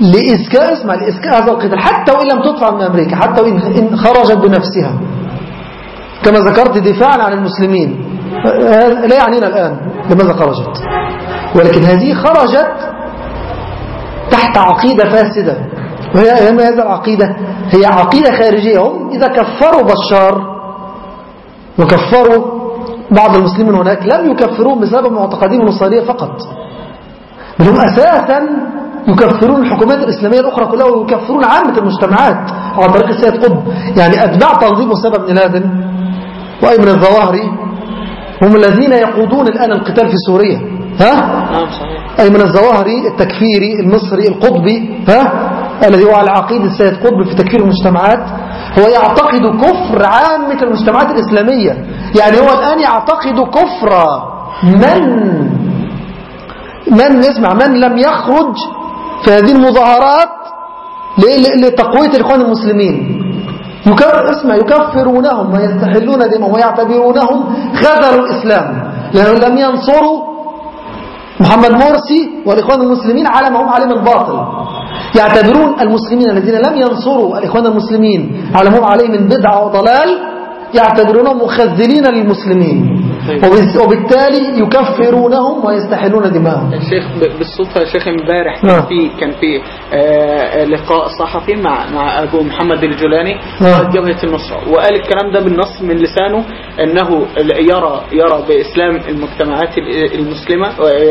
لإذكاء اسمع لإذكاء هذا القتال. حتى وإن لم تدفع من أمريكا حتى وإن إن خرجت بنفسها. كما ذكرت دفاعا عن المسلمين. لا يعنينا الآن لماذا خرجت ولكن هذه خرجت تحت عقيدة فاسدة. وهي ما هذه العقيدة؟ هي عقيدة خارجية. هم إذا كفروا بشار وكفروا بعض المسلمين هناك لم يكفرون بسبب معتقدين النصرانية فقط. بل هم أساسا يكفرون الحكومات الإسلامية الأخرى كلها ويكفرون عامة المجتمعات على طريق السيد قطب. يعني أتباع تنظيم أسامة بن لادن وأيمن الظواهري هم الذين يقودون الآن القتال في سوريا. ها؟ نعم صحيح. أيمن الظواهري التكفيري المصري القطبي ها؟ الذي هو على عقيدة السيد قطب في تكفير المجتمعات. هو يعتقد كفر عامة المجتمعات الإسلامية. يعني هو الآن يعتقد كفر من؟ من اسمع من لم يخرج في هذه المظاهرات لتقوية الإخوان المسلمين؟ يكفر اسمع يكفرونهم ويستحلون دمهم ويعتبرونهم خذلوا الإسلام. لأنهم لم ينصروا محمد مرسي والإخوان المسلمين على ما هم عليه من باطل. يعتبرون المسلمين الذين لم ينصروا الإخوان المسلمين على ما هم عليه من بدعة وضلال يعتبرونهم مخذلين للمسلمين. وبالتالي يكفرونهم ويستحلون دماءهم الشيخ بالصدفة يا شيخ امبارح كان نعم. في كان في آه، لقاء صحفي مع مع أبو محمد الجولاني نعم. قائد جبهة النصرة وقال الكلام ده بالنص من لسانه أنه يرى يرى بإسلام المجتمعات ال- المسلمة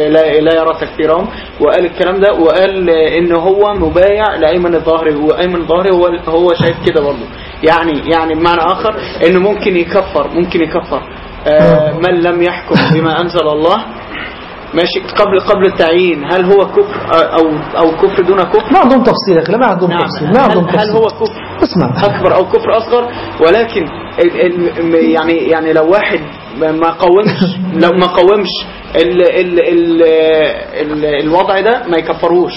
لا لا يرى تكفيرهم. وقال الكلام ده وقال إن هو مبايع لأيمن الظاهري. وأيمن الظاهري هو هو شايف كده برضه. يعني يعني بمعنى آخر إنه ممكن يكفر ممكن يكفر. آه، من لم يحكم بما أنزل الله؟ ماشي قبل قبل التعيين هل هو كفر أو أو كفر دون كفر؟ ما عندهم تفصيل يا ما عندهم نعم. تفصيل ما عندهم تفصيل. هل هو كفر اسمع أكبر أو كفر أصغر؟ ولكن يعني يعني لو واحد ما قومش لو ما قومش ال ال ال ال الوضع ده ما يكفروش.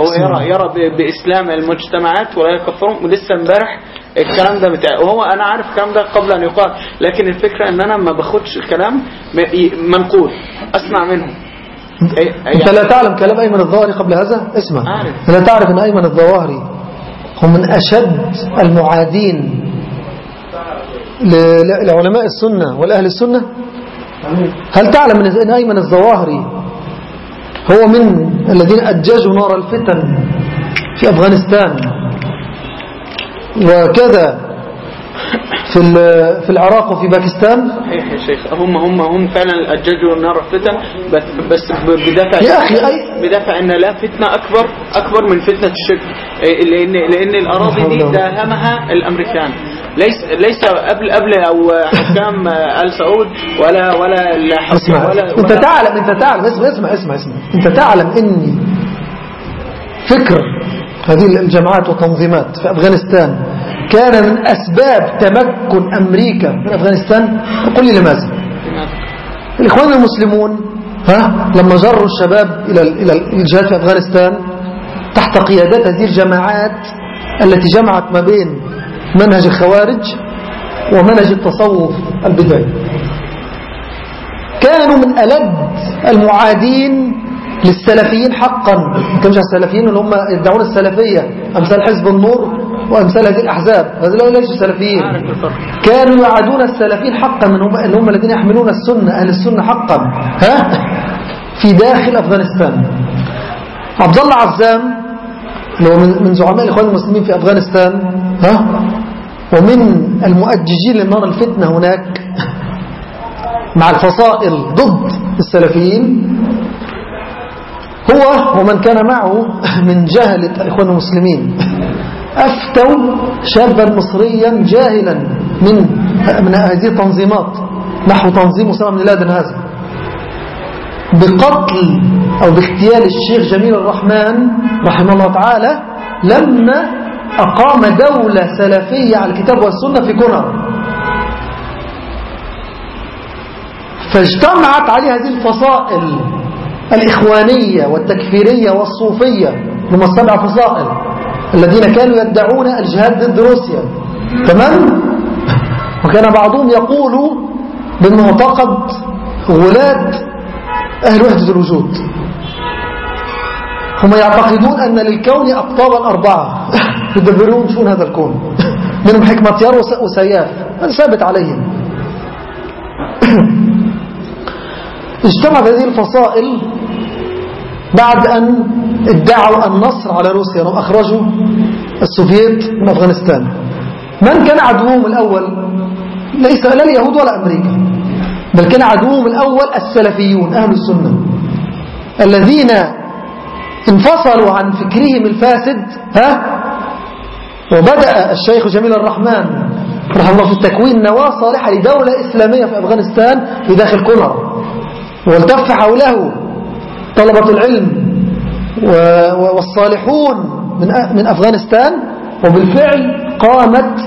هو يرى يرى بإسلام المجتمعات ولا يكفرهم ولسه امبارح الكلام ده بتاع وهو أنا عارف الكلام ده قبل أن يقال. لكن الفكرة إن أنا ما باخدش الكلام منقول. أسمع منهم. إيه- أنت يعني- لا تعلم كلام أيمن الظواهري قبل هذا؟ اسمع. عارف. لا تعرف أن أيمن الظواهري هم من أشد المعادين لعلماء السنة والأهل السنة؟ هل تعلم أن أيمن الظواهري هو من الذين أججوا نار الفتن في أفغانستان. وكذا في في العراق وفي باكستان؟ صحيح يا شيخ. هم هم هم فعلا اججوا النار فتن بس بس بدافع يا أخي أي- بدافع إن لا فتنة اكبر أكبر من فتنة الشرك. لأن لأن الأراضي دي داهمها الأمريكان. ليس ليس قبل قبل أو حكام آل سعود ولا ولا اسمع ولا انت ولا- تعلم انت تعلم اسمع اسمع اسمع اسمع. انت تعلم ان فكر هذه الجماعات والتنظيمات في أفغانستان كان من أسباب تمكن أمريكا من أفغانستان. قل لي لماذا؟ الإخوان المسلمون ها لما جروا الشباب إلى الجهاد في أفغانستان تحت قيادات هذه الجماعات التي جمعت ما بين منهج الخوارج ومنهج التصوف البدعي. كانوا من ألد المعادين للسلفيين حقا. كم السلفيين؟ اللي هم يدعون السلفية أمثال حزب النور. وأمثال هذه الأحزاب. لا ليسوا سلفيين. كانوا يعادون السلفيين حقا من هم, اللي هم الذين يحملون السنة أهل السنة حقا. ها؟ في داخل أفغانستان. عبد الله عزام اللي هو من من زعماء الإخوان المسلمين في أفغانستان ها؟ ومن المؤججين لنار الفتنة هناك مع الفصائل ضد السلفيين هو ومن كان معه من جهلة الإخوان المسلمين. أفتوا شابا مصريا جاهلا من من هذه التنظيمات. نحو تنظيم أسامة بن لادن هذا. بقتل أو باغتيال الشيخ جميل الرحمن رحمه الله تعالى لما أقام دولة سلفية على الكتاب والسنة في كونر فاجتمعت عليه هذه الفصائل الإخوانية والتكفيرية والصوفية هم السبع فصائل. الذين كانوا يدعون الجهاد ضد روسيا. تمام؟ وكان بعضهم يقول بالمعتقد ولاة أهل وحدة الوجود. هم يعتقدون أن للكون أقطابا أربعة. يدبرون شؤون هذا الكون. منهم حكمتيار وس- وسياف. هذا ثابت عليهم. اجتمعت هذه الفصائل بعد أن ادعوا النصر على روسيا وأخرجوا أخرجوا السوفييت من أفغانستان. من كان عدوهم الأول؟ ليس لا اليهود ولا أمريكا. بل كان عدوهم الأول السلفيون أهل السنة. الذين انفصلوا عن فكرهم الفاسد ها؟ وبدأ الشيخ جميل الرحمن رحمه الله في التكوين نواة صالحة لدولة إسلامية في أفغانستان في داخل كونر والتف حوله طلبة العلم والصالحون من أفغانستان. وبالفعل قامت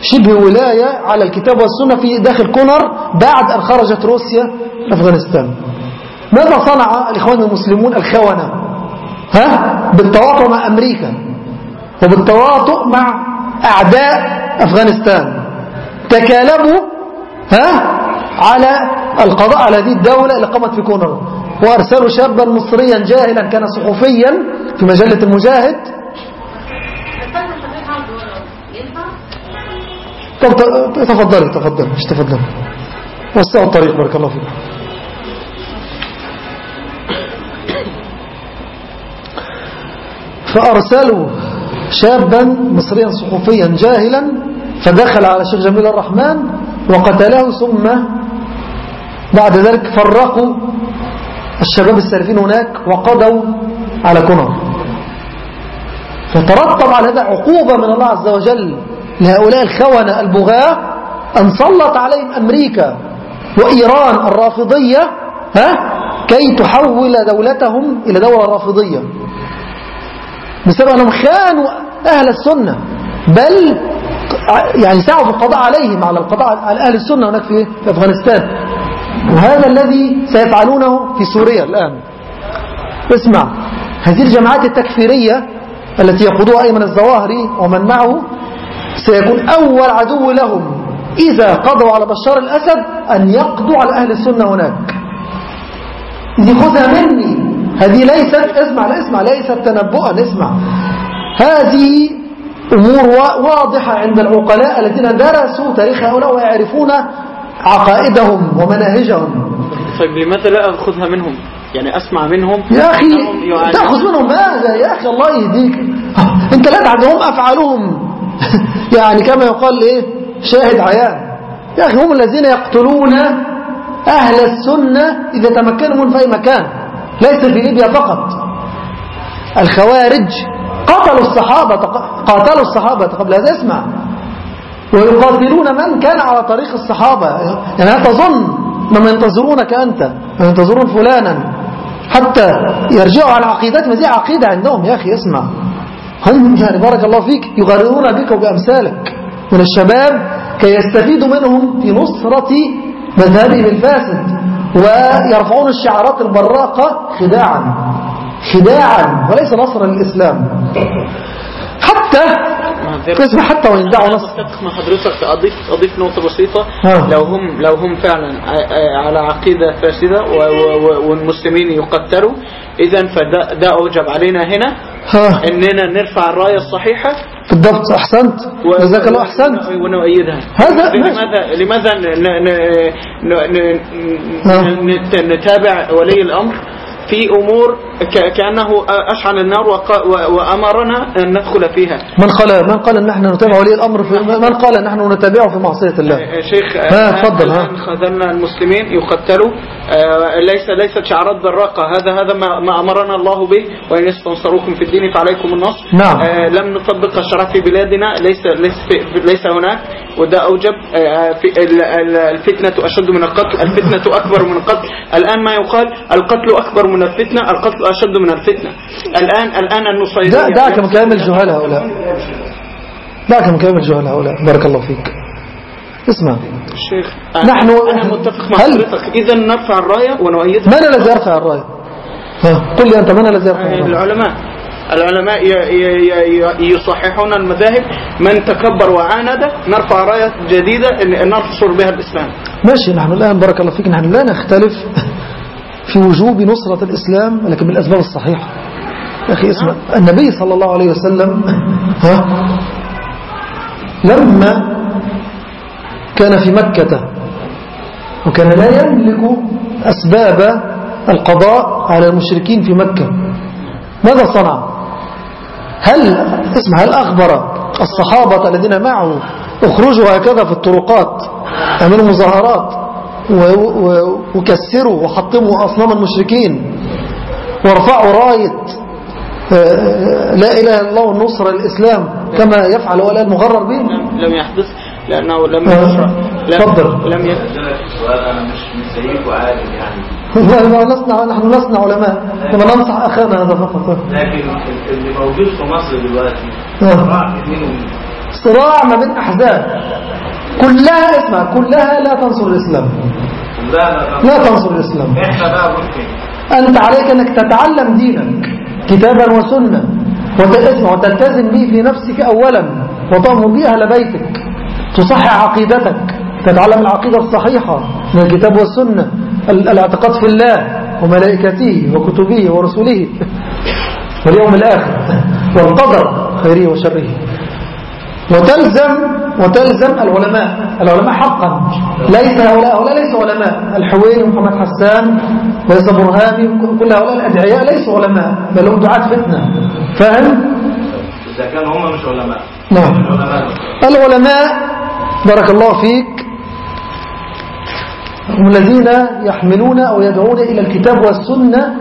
شبه ولاية على الكتاب والسنة في داخل كونر بعد أن خرجت روسيا من أفغانستان. ماذا صنع الإخوان المسلمون الخونة؟ ها؟ بالتواطؤ مع أمريكا. وبالتواطؤ مع أعداء أفغانستان. تكالبوا ها؟ على القضاء على هذه الدولة اللي قامت في كونر وأرسلوا شابا مصريا جاهلا كان صحفيا في مجلة المجاهد. طب تفضلي تفضلي مش تفضلي. وسعوا الطريق بارك الله فيكم فأرسلوا شابا مصريا صحفيا جاهلا فدخل على الشيخ جميل الرحمن وقتله ثم بعد ذلك فرقوا الشباب السالفين هناك وقضوا على كنر فترتب على هذا عقوبة من الله عز وجل لهؤلاء الخونة البغاة أن سلط عليهم أمريكا وإيران الرافضية ها؟ كي تحول دولتهم إلى دولة رافضية. بسبب أنهم خانوا أهل السنة بل يعني سعوا في القضاء عليهم على القضاء على أهل السنة هناك في أفغانستان. وهذا الذي سيفعلونه في سوريا الآن. اسمع هذه الجماعات التكفيرية التي يقودها أيمن الظواهري ومن معه سيكون أول عدو لهم إذا قضوا على بشار الأسد أن يقضوا على أهل السنة هناك. دي خذها مني. هذه ليست اسمع لا اسمع ليست تنبؤا اسمع. هذه أمور واضحة عند العقلاء الذين درسوا تاريخ هؤلاء ويعرفون عقائدهم ومناهجهم. طيب لماذا لا أخذها منهم؟ يعني أسمع منهم؟ يا أخي تأخذ منهم ماذا؟ يا أخي الله يهديك. أنت لا تعلم أفعالهم يعني كما يقال إيه؟ شاهد عيان. يا أخي هم الذين يقتلون أهل السنة إذا تمكنوا من في مكان. ليس في ليبيا فقط. الخوارج قتلوا الصحابة قاتلوا الصحابة قبل هذا. اسمع. ويقاتلون من كان على طريق الصحابة. يعني لا تظن انهم ينتظرونك أنت؟ ينتظرون فلانا؟ حتى يرجعوا على عقيدتهم. هذه عقيدة عندهم يا أخي اسمع. هم يعني بارك الله فيك يغررون بك وبأمثالك. من الشباب كي يستفيدوا منهم في نصرة مذهبهم الفاسد ويرفعون الشعارات البراقة خداعا. خداعا. وليس نصرا للإسلام. حتى اسمع حتى وإن دعوا اتفق مع حضرتك أضيف نقطة بسيطة. ها. لو هم لو هم فعلا على عقيدة فاسدة و- و- والمسلمين يقتلوا إذا فده ده أوجب علينا هنا ها. إننا نرفع الراية الصحيحة. بالضبط أحسنت. و- جزاك الله أحسنت. ونؤيدها. هذا لماذا لماذا نتابع ولي الأمر؟ في أمور كأنه أشعل النار وأمرنا أن ندخل فيها. من قال من قال إن إحنا نتابع ولي الأمر في من قال إن نحن نتابعه في معصية الله؟ شيخ ها، اتفضل، ها. الآن خذلنا المسلمين يقتلوا. آه، ليس ليست شعارات براقة. هذا هذا ما, ما أمرنا الله به وإن استنصروكم في الدين فعليكم النصر. نعم. آه، لم نطبق الشرع في بلادنا. ليس ليس, ليس هناك. وده أوجب آه، الفتنة أشد من القتل. الفتنة أكبر من القتل. الآن ما يقال القتل أكبر من الفتنة القتل أشد من الفتنة. الآن الآن النصيرية دا دعك من كلام الجهال هؤلاء. دعك من كلام الجهال هؤلاء. بارك الله فيك. اسمع. الشيخ نحن- أنا متفق مع حضرتك إذا نرفع الراية ونؤيدها. من الذي يرفع الراية؟ ها قل لي أنت من الذي يرفع الراية؟ العلماء. العلماء يصححون المذاهب. من تكبر وعاند نرفع راية جديدة ننصر بها الإسلام. ماشي نحن الآن بارك الله فيك نحن لا نختلف. في وجوب نصرة الإسلام لكن بالأسباب الصحيحة. أخي اسمع النبي صلى الله عليه وسلم ها لما كان في مكة وكان لا يملك أسباب القضاء على المشركين في مكة ماذا صنع؟ هل اسمع هل أخبر الصحابة الذين معه اخرجوا هكذا في الطرقات اعملوا مظاهرات وكسروا وحطموا أصنام المشركين وارفعوا راية آه، لا إله إلا الله والنصر للإسلام كما يفعل ولا المغرر به لم لم يحدث لأنه لم آه. يشرع لم. لم مش مش زيكم عادي يعني لسنا نحن لسنا علماء كما ننصح أخانا هذا فقط لكن اللي موجود في مصر دلوقتي آه. صراع؟ صراع ما بين أحزاب كلها اسمع كلها لا تنصر الإسلام لا تنصر الإسلام. أنت عليك أنك تتعلم دينك كتابا وسنة وتسمع وتلتزم به في نفسك أولا وتأمر به أهل بيتك تصحح عقيدتك تتعلم العقيدة الصحيحة من الكتاب والسنة ال- الاعتقاد في الله وملائكته وكتبه ورسله. واليوم الآخر والقدر خيره وشره. وتلزم وتلزم العلماء. العلماء حقا. ليس هؤلاء هؤلاء ليسوا علماء. الحويني ومحمد حسان وليس برهامي كل هؤلاء الأدعياء ليسوا علماء بل هم دعاة فتنة. فاهم؟ إذا كانوا هم مش علماء. نعم. العلماء بارك الله فيك هم الذين يحملون أو يدعون إلى الكتاب والسنة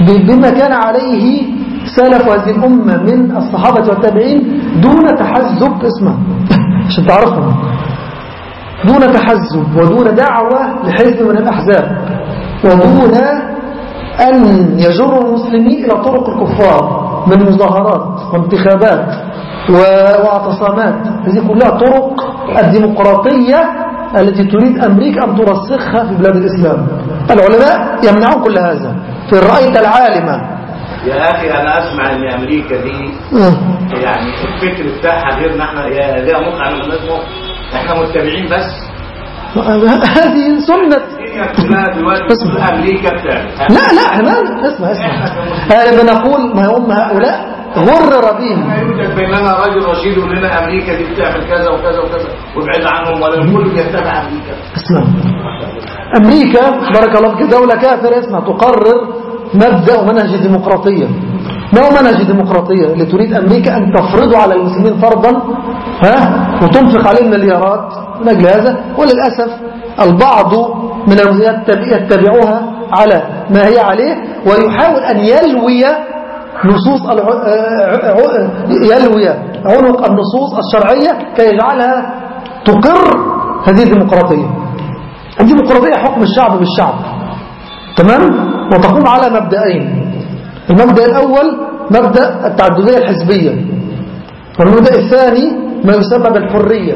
بما كان عليه سلف هذه الأمة من الصحابة والتابعين دون تحزب اسمه عشان تعرفهم. دون تحزب ودون دعوة لحزب من الأحزاب. ودون أن يجروا المسلمين إلى طرق الكفار من مظاهرات وانتخابات واعتصامات. هذه كلها طرق الديمقراطية التي تريد أمريكا أن ترسخها في بلاد الإسلام. العلماء يمنعون كل هذا. في رأيت العالمة يا أخي أنا أسمع إن أمريكا دي يعني الفكر بتاعها غيرنا إحنا يا ده مخ على الناس مخ إحنا متبعين بس. هذه سنة. اسمع. أمريكا بتعمل. لا لا إحنا اسمع اسمع. إحنا بنقول ما هم هؤلاء غرر بهم يوجد بيننا راجل رشيد يقول لنا أمريكا دي بتعمل كذا وكذا وكذا. وابعد عنهم ولا الكل بيتبع أمريكا. اسمع. أمريكا بارك الله فيك دولة كافرة اسمع تقرر مبدأ ومنهج الديمقراطية. ما هو منهج الديمقراطية؟ اللي تريد أمريكا أن تفرضه على المسلمين فرضا ها؟ وتنفق عليهم مليارات من أجل هذا. وللأسف البعض من المسلمين يتبعوها على ما هي عليه ويحاول أن يلوي نصوص الع... آه، ع- يلوي عنق النصوص الشرعية كي يجعلها تقر هذه الديمقراطية. الديمقراطية حكم الشعب بالشعب. تمام؟ وتقوم على مبدأين. المبدأ الأول مبدأ التعددية الحزبية والمبدأ الثاني ما يسمى بالحرية.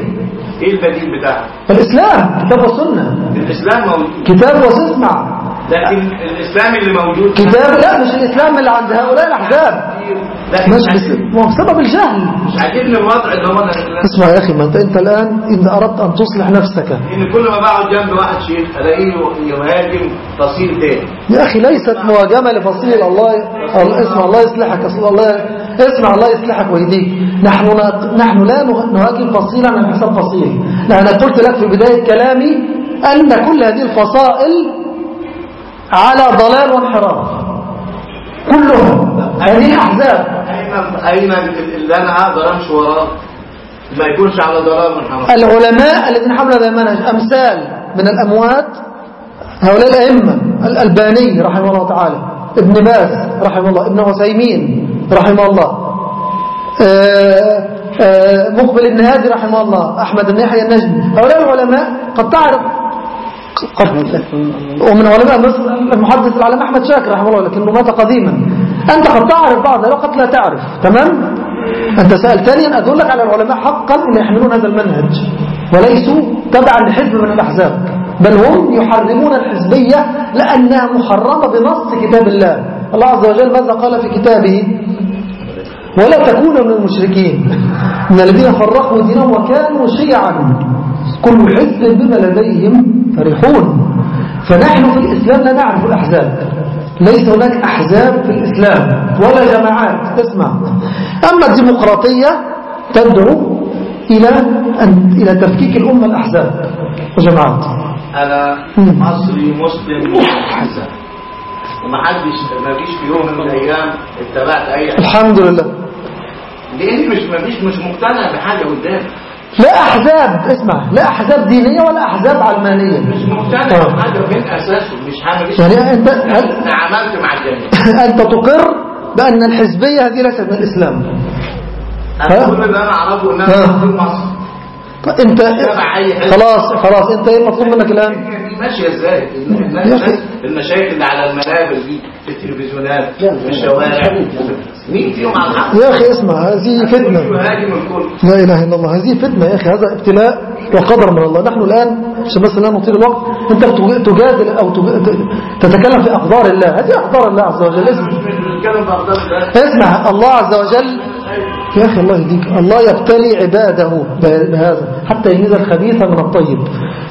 إيه البديل بتاعها؟ الإسلام كتاب والسنة. الإسلام موجود. كتاب وتسمع لكن الإسلام اللي موجود كتاب لا مش الإسلام اللي عند هؤلاء الأحزاب. لكن مش مش بس عاجبني- ما هو بسبب الجهل. مش عاجبني الوضع اللي هو اسمع يا أخي ما أنت, أنت الآن إن أردت أن تصلح نفسك. إن كل ما بقعد جنب واحد شيخ ألاقيه يهاجم فصيل تاني. يا أخي ليست مواجمة لفصيل الله. اسمع الله يصلحك أصل الله اسمع الله يصلحك ويهديك. نحن نحن لا نه- نهاجم فصيلا عن حساب فصيل. أنا قلت لك في بداية كلامي أن كل هذه الفصائل على ضلال وانحراف. كلهم. هذه الأحزاب اين اللي أنا أقدر امشي وراه. ما يكونش على ضلال منحرف العلماء الذين حملوا هذا المنهج أمثال من الأموات هؤلاء الأئمة الألباني رحمه الله تعالى ابن باز رحمه الله ابن عثيمين رحمه الله آه، آه، مقبل ابن هادي رحمه الله أحمد بن يحيى النجمي. هؤلاء العلماء قد تعرف قد ومن علماء مصر المحدث العلامة أحمد شاكر رحمه الله لكنه مات قديما. أنت قد تعرف بعض قد لا تعرف. تمام؟ أنت سألتني أن أدلك على العلماء حقا اللي يحملون هذا المنهج. وليسوا تبعا لحزب من الأحزاب بل هم يحرمون الحزبية لأنها محرمة بنص كتاب الله. الله عز وجل ماذا قال في كتابه؟ ولا تكونوا من المشركين. من الذين فرقوا دينهم وكانوا شيعا. كل حزب بما لديهم فرحون. فنحن في الإسلام لا نعرف الأحزاب. ليس هناك أحزاب في الإسلام. ولا جماعات. اسمع أما الديمقراطية تدعو إلى أن إلى تفكيك الأمة الأحزاب. وجماعات مم. مصري مسلم حسن ومحدش ما فيش في يوم من الأيام اتبعت اي حاجة الحمد لله. لاني مش ما فيش مش مقتنع بحاجة قدامي لا أحزاب اسمع لا أحزاب دينية ولا أحزاب علمانية مش مقتنع آه. بحاجة من أساسه مش حاجة مش يعني أنت أنا عملت مع الجميع أنت تقر بأن الحزبية هذه ليست من الإسلام أنا؟ كل اللي أنا أعرفه إن. أنا في مصر حزب. خلاص خلاص أنت إيه المطلوب منك الآن؟ دي ماشيه إزاي. المشايخ اللي على المنابر دي في التلفزيونات في الشوارع. مين فيهم على الحق؟ يا أخي اسمع هذه الكل لا إله إلا الله هذه فتنة يا أخي هذا ابتلاء وقدر من الله. نحن الآن عشان بس لا نطيل الوقت بتج- تجادل ت- تتكلم في أقدار الله. هذه أقدار الله عز وجل. اسمع اقدار اسمع الله عز وجل يا أخي الله يهديك. الله يبتلي عباده به- بهذا. حتى يميز الخبيث من الطيب.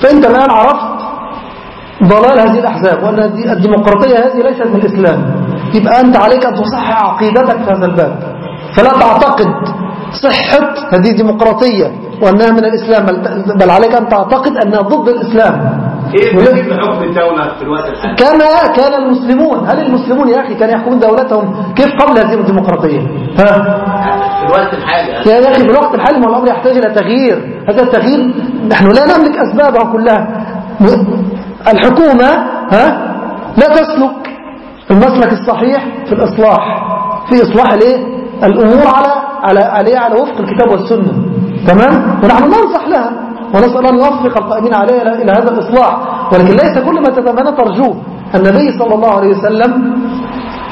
فأنت الآن عرفت ضلال هذه الأحزاب وأن الدي- الديمقراطية هذه ليست من الإسلام. يبقى أنت عليك أن تصحح عقيدتك في هذا الباب. فلا تعتقد صحة هذه الديمقراطية وأنها من الإسلام بل- عليك أن تعتقد أنها ضد الإسلام؟ الدليل بحكم الدولة في الوقت الحالي؟ كما كان المسلمون هل المسلمون يا أخي كانوا يحكمون دولتهم؟ كيف قبل هذه الديمقراطية؟ ها؟ الوقت الحالي. يا أخي في الوقت الحالي ما الأمر يحتاج إلى تغيير. هذا التغيير نحن لا نملك أسبابها كلها. الحكومة ها لا تسلك المسلك الصحيح في الإصلاح. في إصلاح الايه الأمور على على عليه على وفق الكتاب والسنة. تمام؟ ونحن ننصح لها. ونسأل أن يوفق القائمين عليها إلى هذا الإصلاح. ولكن ليس كل ما تتمنى ترجوه. النبي صلى الله عليه وسلم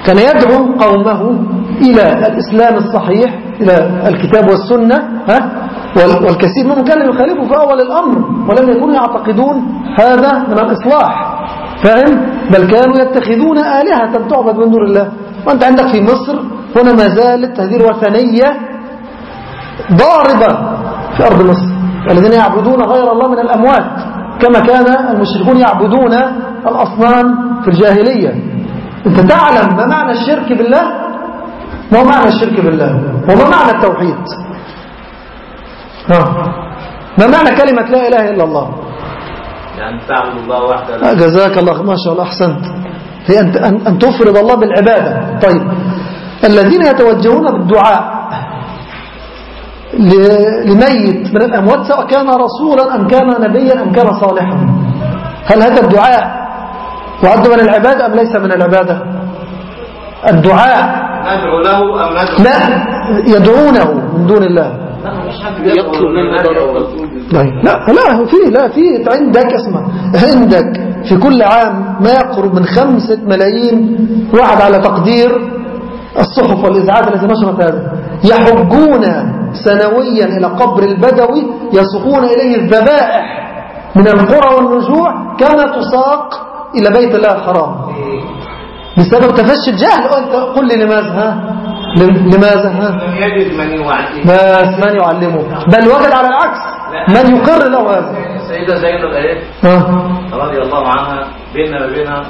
كان يدعو قومه إلى الإسلام الصحيح إلى الكتاب والسنة ها؟ وال- والكثير منهم كانوا يخالفوا في أول الأمر ولم يكونوا يعتقدون هذا من الإصلاح. فاهم؟ بل كانوا يتخذون آلهة تعبد من دون الله. وأنت عندك في مصر هنا ما زالت هذه الوثنية ضاربة في أرض مصر. الذين يعبدون غير الله من الأموات كما كان المشركون يعبدون الأصنام في الجاهلية. أنت تعلم ما معنى الشرك بالله؟ ما معنى الشرك بالله وما معنى التوحيد. ها. ما معنى كلمة لا إله إلا الله؟ يعني تعبد الله وحده جزاك الله ما شاء الله أحسنت. هي أن, أن, أن تفرض الله بالعبادة. طيب. الذين يتوجهون بالدعاء لميت من الأموات سواء كان رسولا أم كان نبيا أم كان صالحا. هل هذا الدعاء يعد من العبادة أم ليس من العبادة؟ الدعاء ندعو له أم ندعو لا يدعونه من دون الله. لا مش حد يطلب منه لا لا في لا في عندك اسمع عندك في كل عام ما يقرب من خمسة ملايين واحد على تقدير الصحف والإذاعات التي نشرت هذا. يحجون سنويا إلى قبر البدوي يسوقون إليه الذبائح من القرى والنجوع كما تساق إلى بيت الله الحرام. بسبب تفشي الجهل. قل لي لماذا ها؟ لم- لماذا ها؟ لم يجد من يوعيه بس من يعلمه. بل وجد على العكس. من يقر له هذا. السيدة زينب إيه؟ ها رضي الله عنها بيننا وبينها.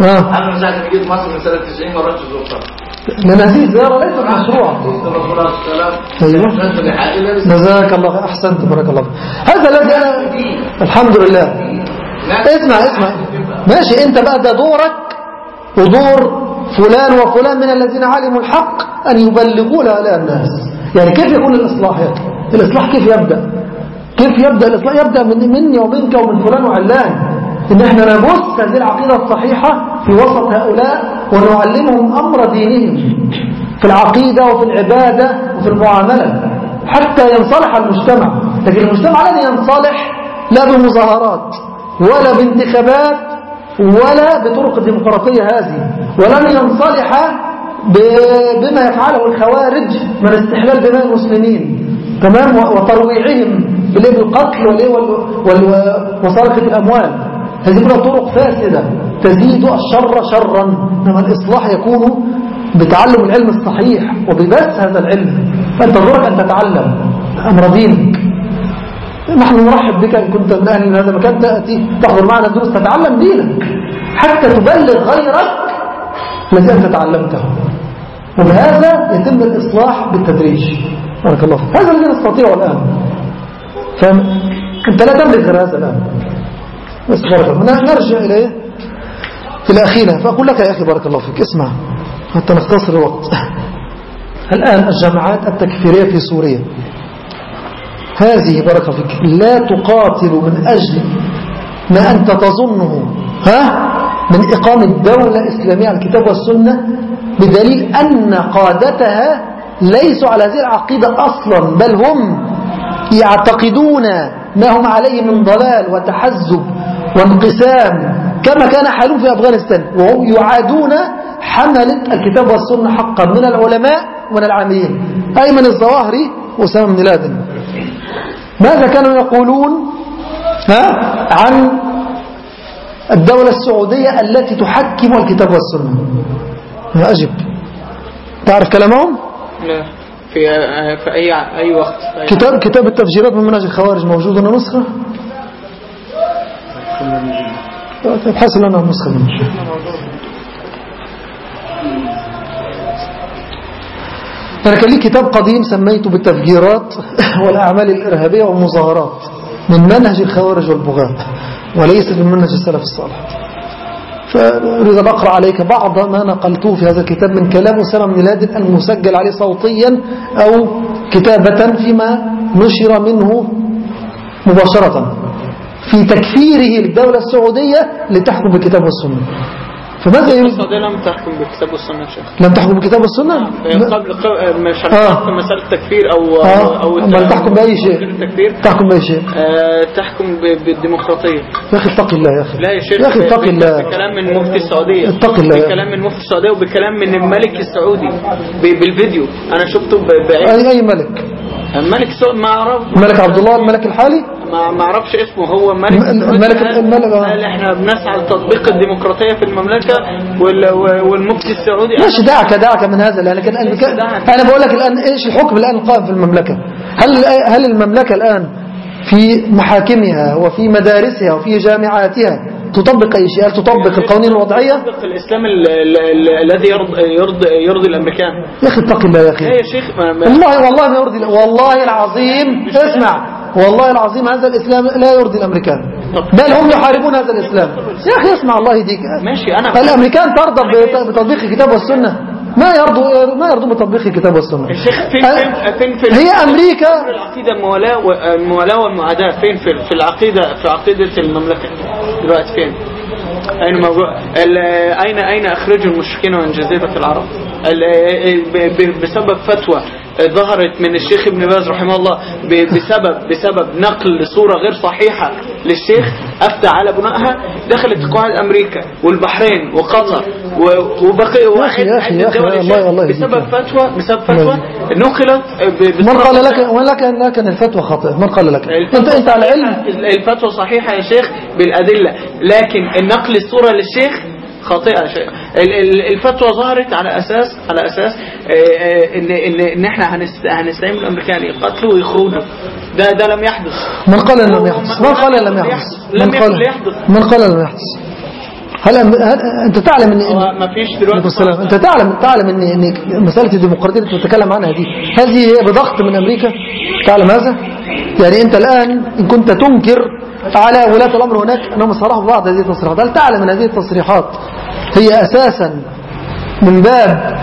ها أنا من ساعة ما جيت مصر من سنة 90 ما رحتش زرتها هذه الزيارة ليست مشروعة أيوة. جزاك الله أحسنت بارك الله فيك. هذا الذي أنا الحمد لله. اسمع اسمع. ماشي أنت بقى ده دورك ودور فلان وفلان من الذين علموا الحق أن يبلغوا لهؤلاء الناس. يعني كيف يكون الإصلاح؟ الإصلاح كيف يبدأ؟ كيف يبدأ الإصلاح؟ يبدأ من مني ومنك ومن فلان وعلان. إن إحنا نبث هذه العقيدة الصحيحة في وسط هؤلاء ونعلمهم أمر دينهم في العقيدة وفي العبادة وفي المعاملة حتى ينصلح المجتمع. لكن المجتمع لن ينصلح لا بمظاهرات ولا بانتخابات ولا بطرق الديمقراطية هذه ولن ينصلح بما يفعله الخوارج من استحلال دماء المسلمين. تمام؟ وترويعهم؟ بالقتل وسرقة الأموال. هذه كلها طرق فاسدة تزيد الشر شرا. إنما الإصلاح يكون بتعلم العلم الصحيح وببث هذا العلم. فأنت دورك أن تتعلم. أمر دينك. نحن نرحب بك إن كنت من أهل هذا المكان تأتي تحضر معنا الدروس تتعلم دينك حتى تبلغ غيرك الذي أنت تعلمته. وبهذا يتم الإصلاح بالتدريج. بارك الله فيك. هذا الذي نستطيعه الآن. فاهم؟ أنت لا تملك غير هذا الآن. بس بارك الله نرجع إليه إلى أخينا فأقول لك يا أخي بارك الله فيك اسمع حتى نختصر الوقت. الآن الجامعات التكفيرية في سوريا. هذه بركة فيك. لا تقاتل من أجل ما أنت تظنه. ها؟ من إقامة دولة إسلامية على الكتاب والسنة بدليل أن قادتها ليسوا على هذه العقيدة أصلا بل هم يعتقدون ما هم عليه من ضلال وتحزب وانقسام كما كان حالهم في أفغانستان. وهم يعادون حملة الكتاب والسنة حقا من العلماء ومن العاملين. أيمن الظواهري وسام بن لادن. ماذا كانوا يقولون؟ ها؟ عن الدولة السعودية التي تحكم الكتاب والسنة. ما أجب. تعرف كلامهم؟ لا. في في أي أي وقت في أي كتاب كتاب التفجيرات من منهج الخوارج موجود هنا نسخة؟ ابحث لنا نسخة منه أنا كان لي كتاب قديم سميته بالتفجيرات والأعمال الإرهابية والمظاهرات من منهج الخوارج والبغاة وليس من منهج السلف الصالح. فأريد أن أقرأ عليك بعض ما نقلته في هذا الكتاب من كلام أسامة بن لادن المسجل عليه صوتيا أو كتابة فيما نشر منه مباشرة في تكفيره للدولة السعودية لتحكم بالكتاب والسنة. فماذا يريد؟ السعودية لم تحكم بالكتاب والسنة يا شيخ. لم تحكم بالكتاب والسنة قبل قبل مش آه. هنحكم مسألة التكفير أو آه. أو أما تحكم بأي شيء. التكفير. تحكم بأي شيء. آه، تحكم بالديمقراطية. يا أخي اتق الله يا أخي. لا يا شيخ يا أخي اتق الله. بكلام من مفتي السعودية. اتق الله. بكلام من مفتي السعودية وبكلام من الملك السعودي. بالفيديو. أنا شفته بعين أي أي ملك؟ الملك السعودي ما أعرف. الملك عبد الله الملك الحالي؟ ما ما أعرفش اسمه هو ملك الم- الملك- قال- إحنا بنسعى لتطبيق الديمقراطية في المملكة وال- والمفتي السعودي. ماشي دعك دعك من هذا دعك. أنا بقول لك الآن إيش الحكم الآن القائم في المملكة؟ هل هل المملكة الآن في محاكمها وفي مدارسها وفي جامعاتها تطبق أي شيء؟ هل تطبق القوانين الوضعية؟ يطبق الإسلام ال- ال- ال- الذي يرضي يرضي يرضي الأمريكان. يا أخي اتق الله يا أخي. لا يا شيخ ما ما والله والله ما يرضي والله العظيم اسمع. والله العظيم هذا الإسلام لا يرضي الأمريكان. بل هم يحاربون هذا الإسلام. يا أخي اسمع الله يهديك. ماشي أنا الأمريكان ترضى بت- بتطبيق الكتاب والسنة. ما يرضوا ما يرضوا بتطبيق الكتاب والسنة. الشيخ فين فين فين في هي أمريكا العقيدة الموالاة والموالاة والمعاداة فين في في العقيدة في عقيدة المملكة دلوقتي؟ فين؟ أين ال- أين أين أخرجوا المشركين من جزيرة العرب؟ بسبب فتوى ظهرت من الشيخ ابن باز رحمه الله بسبب بسبب نقل صورة غير صحيحة للشيخ أفتى على بنائها دخلت قواعد أمريكا والبحرين وقطر وبقي واحد يا أخي، يا أخي، الله- الله. بسبب فتوى بسبب فتوى نقلت ب- من قال لك لك لكن الفتوى خاطئة من قال لك؟ أنت أنت على علم. الفتوى صحيحة يا شيخ بالأدلة. لكن النقل الصورة للشيخ خاطئة يا شيخ. الفتوى ظهرت على أساس على أساس آه، آه، إن إن إحنا هنست- هنستعين بالأمريكان. يقتلوا ويخرجوا ده ده لم يحدث. من قال لم يحدث؟ من قال لم يحدث؟ من قال من قال لم يحدث؟ هل أنت تعلم هو ما فيش دلوقتي السلام. أنت تعلم تعلم ان إن مسألة الديمقراطية اللي بتتكلم عنها دي هذه هي بضغط من أمريكا؟ تعلم هذا؟ يعني أنت الآن إن كنت تنكر على ولاة الأمر هناك أنهم صرحوا ببعض هذه التصريحات. هل تعلم إن هذه التصريحات هي أساسا من باب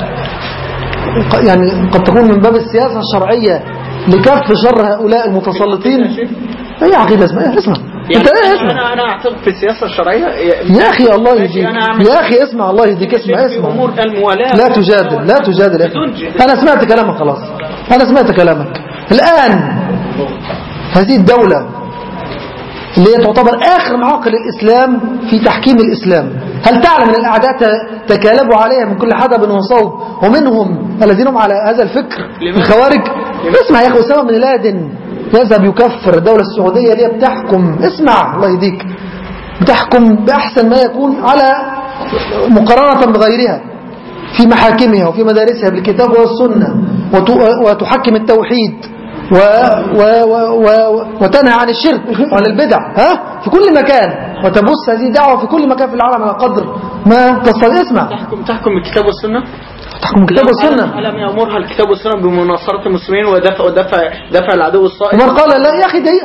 يعني قد تكون من باب السياسة الشرعية لكف شر هؤلاء المتسلطين. هي عقيدة اسمها؟ اسمع. أنت إيه يعني اسمع. أنا أنا أعتقد في السياسة الشرعية يا أخي الله يهديك. يا أخي اسمع الله يهديك اسمع اسمع. لا تجادل لا تجادل يا. أنا سمعت كلامك خلاص. أنا سمعت كلامك. الآن هذه الدولة اللي هي تعتبر آخر معاقل الإسلام في تحكيم الإسلام. هل تعلم أن الأعداء تكالبوا عليها من كل حدب وصوب ومنهم الذين هم على هذا الفكر؟ الخوارج؟ اسمع يا أخي أسامة بن لادن يذهب يكفر الدولة السعودية اللي بتحكم اسمع الله يهديك. بتحكم بأحسن ما يكون على مقارنة بغيرها في محاكمها وفي مدارسها بالكتاب والسنة وت- وتحكم التوحيد. و و و و وتنهى عن الشرك وعن البدع ها؟ في كل مكان. وتبث هذه الدعوة في كل مكان في العالم على قدر. ما تستطيع اسمع. تحكم تحكم الكتاب والسنة؟ تحكم الكتاب والسنة ألم يأمرها الكتاب والسنة بمناصرة المسلمين ودفع ودفع دفع العدو الصائب ومن قال لا يا أخي دي.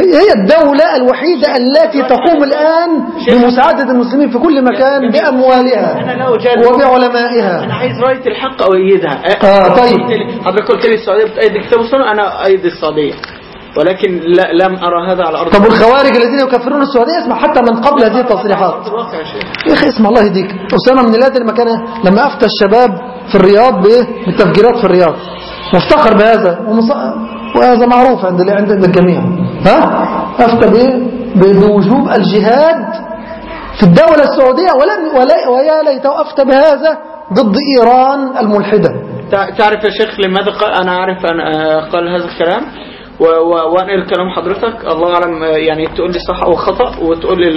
هي الدولة الوحيدة التي تقوم الآن بمساعدة المسلمين في كل مكان بأموالها أنا لا أجادل أنا وبعلمائها عايز رأية الحق أؤيدها. آه، طيب. حضرتك قلت لي السعودية بتأيد الكتاب والسنة أنا أيد السعودية. ولكن لا لم أرى هذا على أرض طب والخوارج الذين يكفرون السعودية اسمع حتى من قبل هذه التصريحات. يا أخي اسمع الله يهديك. أسامة من الآن لما كان لما أفتى الشباب في الرياض بالتفجيرات في الرياض. وافتخر بهذا. ومص- وهذا معروف عند عند الجميع. ها؟ أفتى بإيه؟ بوجوب الجهاد في الدولة السعودية. ولم ولا ويا ليته أفتى بهذا ضد إيران الملحدة. تع- تعرف يا شيخ لماذا قال أنا أعرف أن آه، قال هذا الكلام؟ وانقل كلام حضرتك الله أعلم يعني تقول لي صح أو خطأ وتقول لي.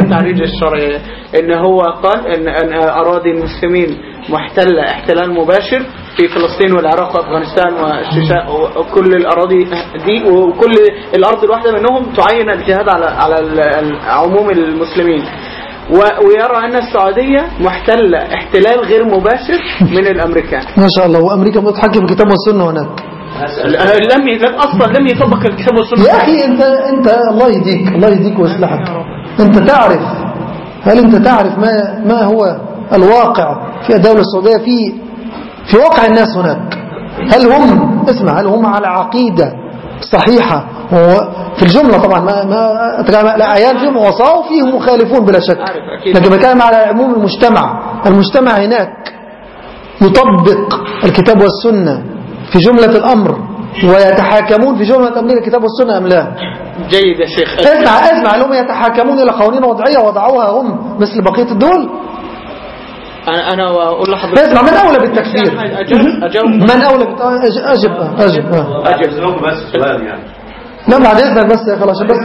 التعريج الشرعي. إن هو قال ان إن أراضي المسلمين محتلة احتلال مباشر في فلسطين والعراق وأفغانستان والشيشان وكل الأراضي دي وكل الأرض الواحدة منهم تعين الجهاد على على عموم المسلمين. ويرى أن السعودية محتلة احتلال غير مباشر من الأمريكان. ما شاء الله وأمريكا متحكم بالكتاب والسنة هناك. لم أصلا لم يطبق الكتاب والسنة. يا أخي أنت أنت الله يهديك الله يهديك ويصلحك. أنت تعرف هل أنت تعرف ما ما هو الواقع في الدولة السعودية في في واقع الناس هناك؟ هل هم اسمع هل هم على عقيدة صحيحة؟ وفي الجملة طبعا ما ما أتكلم لا أعيان فيهم وصاة وفيهم مخالفون بلا شك. لكن بتكلم على عموم المجتمع. المجتمع هناك يطبق الكتاب والسنة. في جملة الأمر ويتحاكمون في جملة الأمر الكتاب والسنة أم لا؟ جيد يا شيخ. اسمع اسمع هم يتحاكمون إلى قوانين وضعية وضعوها هم مثل بقية الدول. أنا أنا أقول لحضرتك اسمع من أولى بالتكفير؟ أجاوب- أجاوب. من أولى أجب أجب آه. أجل. بس سؤال يعني لا بعد إذنك بس يا خلاص بس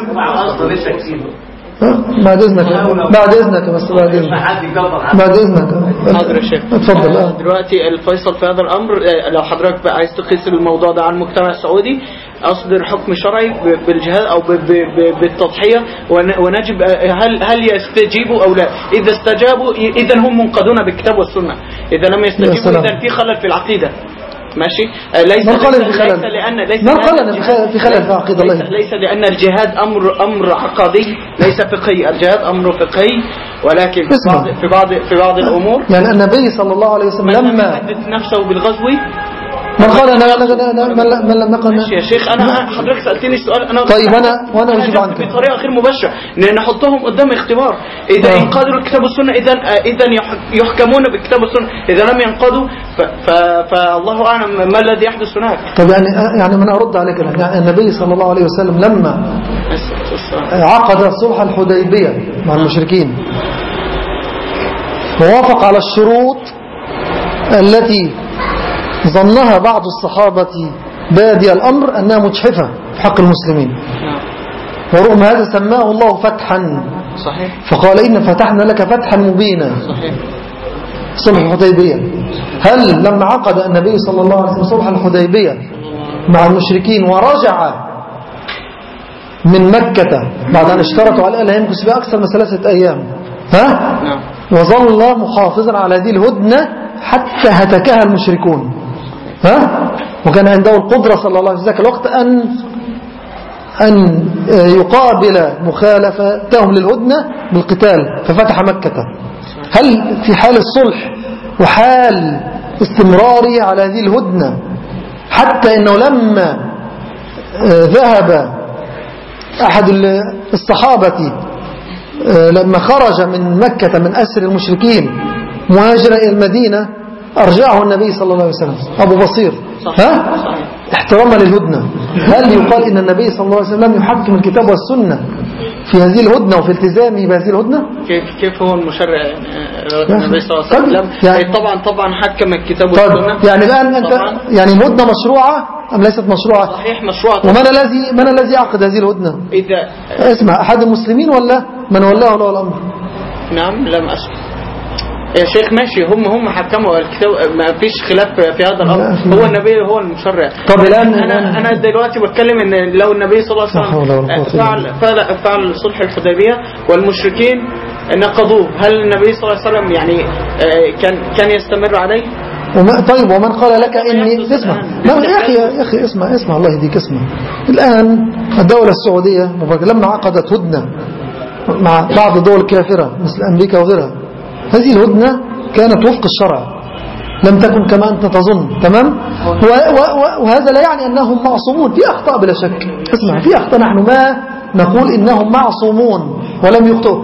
بعد إذنك. بعد إذنك بس بعد حد بعد إذنك. حاضر يا شيخ. اتفضل آه،. دلوقتي الفيصل في هذا الأمر آه، لو حضرتك بقى عايز تقيس الموضوع ده على المجتمع السعودي أصدر حكم شرعي ب- بالجهاد أو ب- ب- ب- بالتضحية ون- ونجب آه، هل هل يستجيبوا أو لا؟ إذا استجابوا إذا هم منقذون بالكتاب والسنة. إذا لم يستجيبوا. إذا في خلل في العقيدة. ماشي آه، ليس ليس, في خلل؟ ليس ليس لأن إن في الجهاد- خلل- في العقيدة؟ الله ليس. ليس لأن الجهاد أمر أمر عقدي ليس فقهي الجهاد أمر فقهي ولكن في. بعض في بعض في بعض الأمور يعني النبي صلى الله عليه وسلم لما يحدث نفسه بالغزو من قال أنا أنا- أنا- من لم- نقل ماشي يا شيخ أنا حضرتك سألتني السؤال أنا طيب أنا- وأنا أنا أجيب عنك. بطريقة غير مباشرة ان نحطهم قدام اختبار إذا آه. انقادوا الكتاب والسنة اذا إذا يح- يحكمون بالكتاب والسنة إذا لم ينقادوا فالله أعلم ما الذي يحدث هناك طب يعني يعني من أرد عليك. يعني النبي صلى الله عليه وسلم لما عقد صلح الحديبية مع المشركين ووافق على الشروط التي ظنها بعض الصحابة بادي الأمر أنها مجحفة في حق المسلمين. ورغم هذا سماه الله فتحا. فقال إن فتحنا لك فتحا مبينا. صلح الحديبية. هل لما عقد النبي صلى الله عليه وسلم صلح الحديبية مع المشركين ورجع من مكة بعد أن اشترطوا على أن يمكث بها أكثر من ثلاثة أيام؟ ها؟ نعم. وظل محافظا على هذه الهدنة حتى هتكها المشركون. ها؟ وكان عنده القدرة صلى الله عليه وسلم الوقت أن أن يقابل مخالفتهم للهدنة بالقتال ففتح مكة هل في حال الصلح وحال استمراره على هذه الهدنة حتى أنه لما آه، ذهب أحد الصحابة آه، لما خرج من مكة من أسر المشركين مهاجرا إلى المدينة أرجعه النبي صلى الله عليه وسلم. أبو بصير. ها؟ احتراما للهدنة. هل يقال إن النبي صلى الله عليه وسلم لم يحكم الكتاب والسنة في هذه الهدنة وفي التزامه بهذه الهدنة؟ كيف كيف هو المشرع النبي صلى الله عليه طب، وسلم؟ يعني- طبعا طبعا حكم الكتاب طيب والسنة. يعني الآن أنت. يعني الهدنة مشروعة أم ليست مشروعة؟ صحيح مشروع ومن الذي من الذي عقد هذه الهدنة؟ اذا اسمع أحد المسلمين ولا من ولاه له الأمر؟ نعم لم أسمع. يا شيخ ماشي. هم هم حكموا الكتاب ما فيش خلاف في هذا لا، الامر هو النبي هو المشرع. طب الآن أنا أنا دلوقتي بتكلم إن لو النبي صلى الله عليه وسلم فعل فعل, فعل صلح الحديبية والمشركين نقضوه. هل النبي صلى الله عليه وسلم يعني آه، كان كان يستمر عليه؟ وما طيب ومن قال لك إني اسمع. لا يا أخي يا أخي اسمع اسمع. الله يهديك اسمع. الآن الدولة السعودية مبارك لما عقدت هدنة مع بعض الدول الكافرة مثل أمريكا وغيرها. هذه الهدنة كانت وفق الشرع. لم تكن كما أنت تظن تمام؟ وهذا لا يعني أنهم معصومون. في أخطاء بلا شك. اسمع في أخطاء نحن ما نقول إنهم معصومون ولم يخطئوا.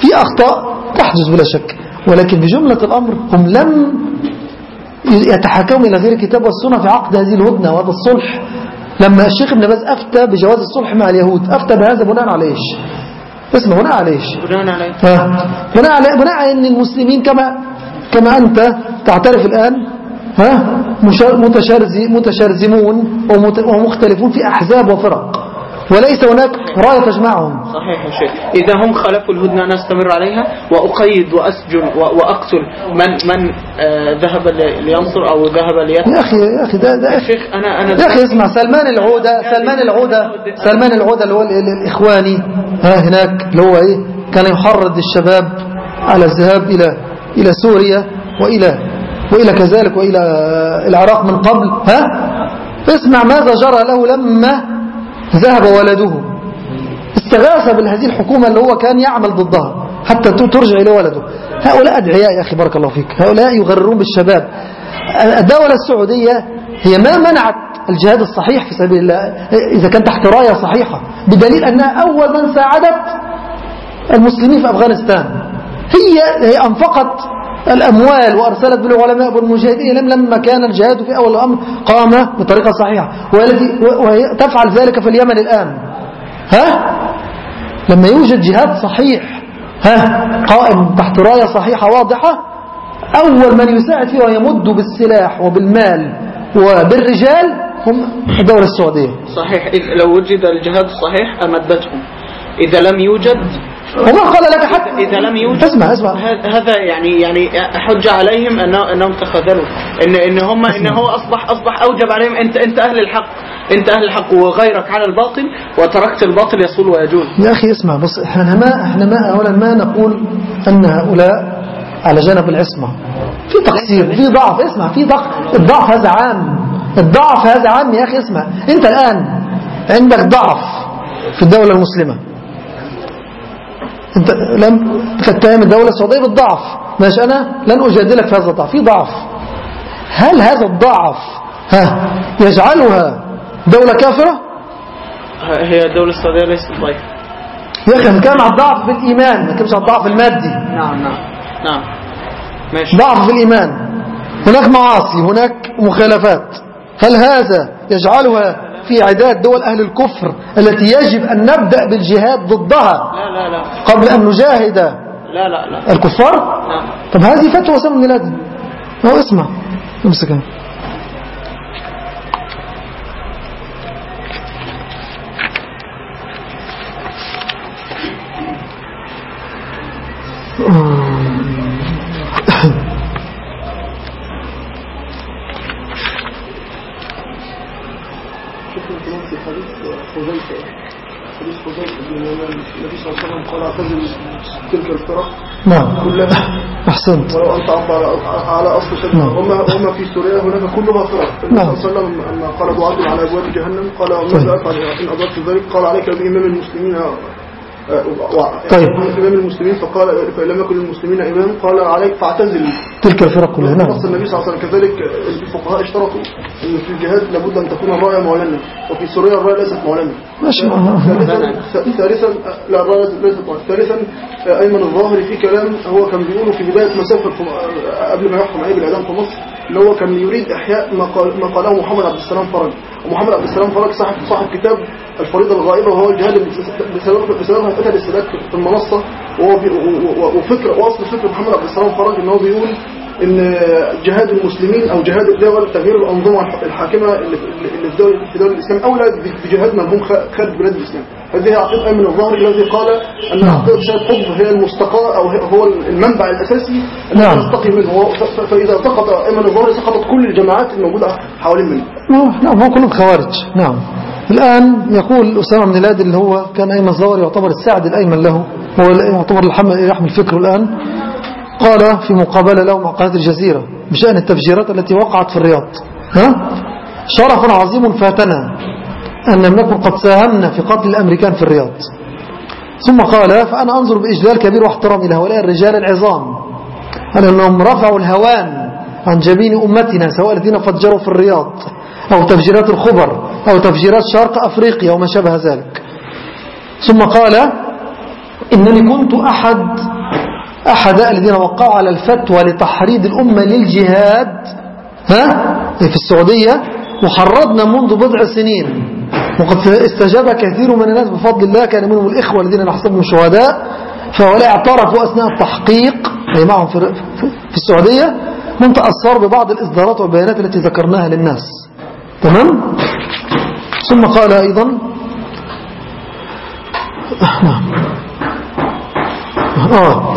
في أخطاء تحدث بلا شك. ولكن بجملة الأمر هم لم يتحكموا إلى غير كتاب والسنة في عقد هذه الهدنة وهذا الصلح. لما الشيخ ابن باز أفتى بجواز الصلح مع اليهود أفتى بهذا بناء على إيش؟ اسمه بناء على إيش؟ بناء على بناء على بناء على أن المسلمين كما كما أنت تعترف الآن ها متشرزمون ومختلفون في أحزاب وفرق. وليس هناك راية تجمعهم. صحيح يا شيخ. إذا هم خالفوا الهدنة نستمر عليها. وأقيد وأسجن وأقتل من من آه ذهب لينصر أو ذهب ليتبع يا أخي يا أخي ده ده يا شيخ أنا أنا يا أخي اسمع سلمان العودة سلمان العودة سلمان العودة اللي هو الإخواني ها هناك اللي هو إيه؟ كان يحرض الشباب على الذهاب إلى إلى سوريا وإلى وإلى كذلك وإلى العراق من قبل ها؟ اسمع ماذا جرى له لما ذهب ولده. استغاث بهذه الحكومة اللي هو كان يعمل ضدها حتى ترجع إلى ولده. هؤلاء أدعياء يا أخي بارك الله فيك. هؤلاء يغررون بالشباب. الدولة السعودية هي ما منعت الجهاد الصحيح في سبيل الله إذا كان تحت راية صحيحة بدليل أنها أول من ساعدت المسلمين في أفغانستان. هي أنفقت الأموال وأرسلت بالعلماء والمجاهدين لما كان الجهاد في أول الأمر قام بطريقة صحيحة. وهي تفعل ذلك في اليمن الآن. ها؟ لما يوجد جهاد صحيح ها؟ قائم تحت راية صحيحة واضحة أول من يساعد فيه ويمد بالسلاح وبالمال وبالرجال هم الدولة السعودية. صحيح. لو وجد الجهاد الصحيح أمدتهم. إذا لم يوجد وما قال لك حتى إذا لم يوجد اسمع اسمع هذا يعني يعني حجة عليهم أنه أنهم تخاذلوا إن إن هم إن هو أصبح أصبح أوجب عليهم. أنت أنت أهل الحق. أنت أهل الحق وغيرك على الباطل وتركت الباطل يصول ويجول. يا أخي اسمع بص إحنا ما إحنا ما أولا ما نقول أن هؤلاء على جانب العصمة. في تقصير في ضعف. اسمع في ضعف الضعف هذا عام. الضعف هذا عام يا أخي اسمع. أنت الآن عندك ضعف في الدولة المسلمة. لم تتهم الدولة السعودية بالضعف ماشي أنا؟ لن أجادلك في هذا الضعف. في ضعف. هل هذا الضعف ها يجعلها دولة كافرة؟ هي الدولة السعودية ليست ضعيفة. يا أخي كان على الضعف في الإيمان ما كانش على الضعف المادي. نعم نعم نعم. ماشي. ضعف في الإيمان. هناك معاصي هناك مخالفات. هل هذا يجعلها في عداد دول أهل الكفر التي يجب أن نبدأ بالجهاد ضدها لا لا لا. قبل أن نجاهد لا لا لا. الكفار؟ نعم. طب هذه فتوى سمى بن لادن هو اسمع حديث حذيفه النبي صلى الله عليه وسلم قال اعتزل تلك الفرق. نعم. كلها. أحسنت. ولو أنت على أصل شيء نعم. هم هم في سوريا هناك كلها فرق. نعم. صلى الله عليه وسلم قال دعاة على أبواب جهنم قال ماذا أفعل إن أدركت ذلك قال عليك بإمام المسلمين. طيب. إمام المسلمين فقال فإن لم يكن المسلمين إمام قال عليك فاعتزل. تلك الفرق كلها نعم النبي صلى الله عليه وسلم. كذلك الفقهاء اشترطوا أن في الجهاد لابد أن تكون الراية معلنة وفي سوريا الراية ليست معلنة ماشي. ثالثا ثالثا لا الراية ليست معلنة ثالثا أيمن الظاهري في كلام هو كان بيقوله في بداية مسافة قبل ما يحكم عليه بالإعدام في مصر اللي هو كان يريد إحياء ما قاله محمد عبد السلام فرج. ومحمد عبد السلام فرج صاحب صاحب كتاب الفريضة الغائبة وهو الجهاد اللي بسبب بسببها اتقتل السادات في المنصة وفكرة وأصل فكرة محمد عبد السلام فرج إن هو بيقول إن جهاد المسلمين أو جهاد الدول تغيير الأنظمة الح- الحاكمة اللي في دول في دول الإسلام أولى بجهاد ملهوم خ- خارج بلاد الإسلام. هذه عقيدة ايمن الظاهري الذي قال أن نعم. عقيده سيد قطب هي المستقى أو هو المنبع الأساسي نعم. الذي نستقي منه ف- ف- فإذا سقط ايمن الظاهري سقطت كل الجماعات الموجودة حوالين منه. نعم هو كلهم خوارج. نعم. الآن يقول أسامة بن لادن اللي هو كان أيمن الزور يعتبر الساعد الأيمن له. هو يعتبر يحمل فكره الآن. قال في مقابلة له مع قناة الجزيرة بشأن التفجيرات التي وقعت في الرياض. ها؟ شرف عظيم فاتنا أن لم نكن قد ساهمنا في قتل الأمريكان في الرياض. ثم قال فأنا أنظر بإجلال كبير واحترام إلى هؤلاء الرجال العظام. على أنهم رفعوا الهوان عن جبين أمتنا سواء الذين فجروا في الرياض أو تفجيرات الخبر أو تفجيرات شرق أفريقيا وما شابه ذلك. ثم قال إنني كنت أحد أحد الذين وقعوا على الفتوى لتحريض الأمة للجهاد ها؟ في السعودية. وحرضنا منذ بضع سنين. وقد استجاب كثير من الناس بفضل الله. كان منهم الإخوة الذين نحسبهم شهداء. فهؤلاء اعترفوا أثناء التحقيق. أي معهم في, في السعودية. من تأثر ببعض الإصدارات والبيانات التي ذكرناها للناس. تمام؟ ثم قال أيضا نعم آه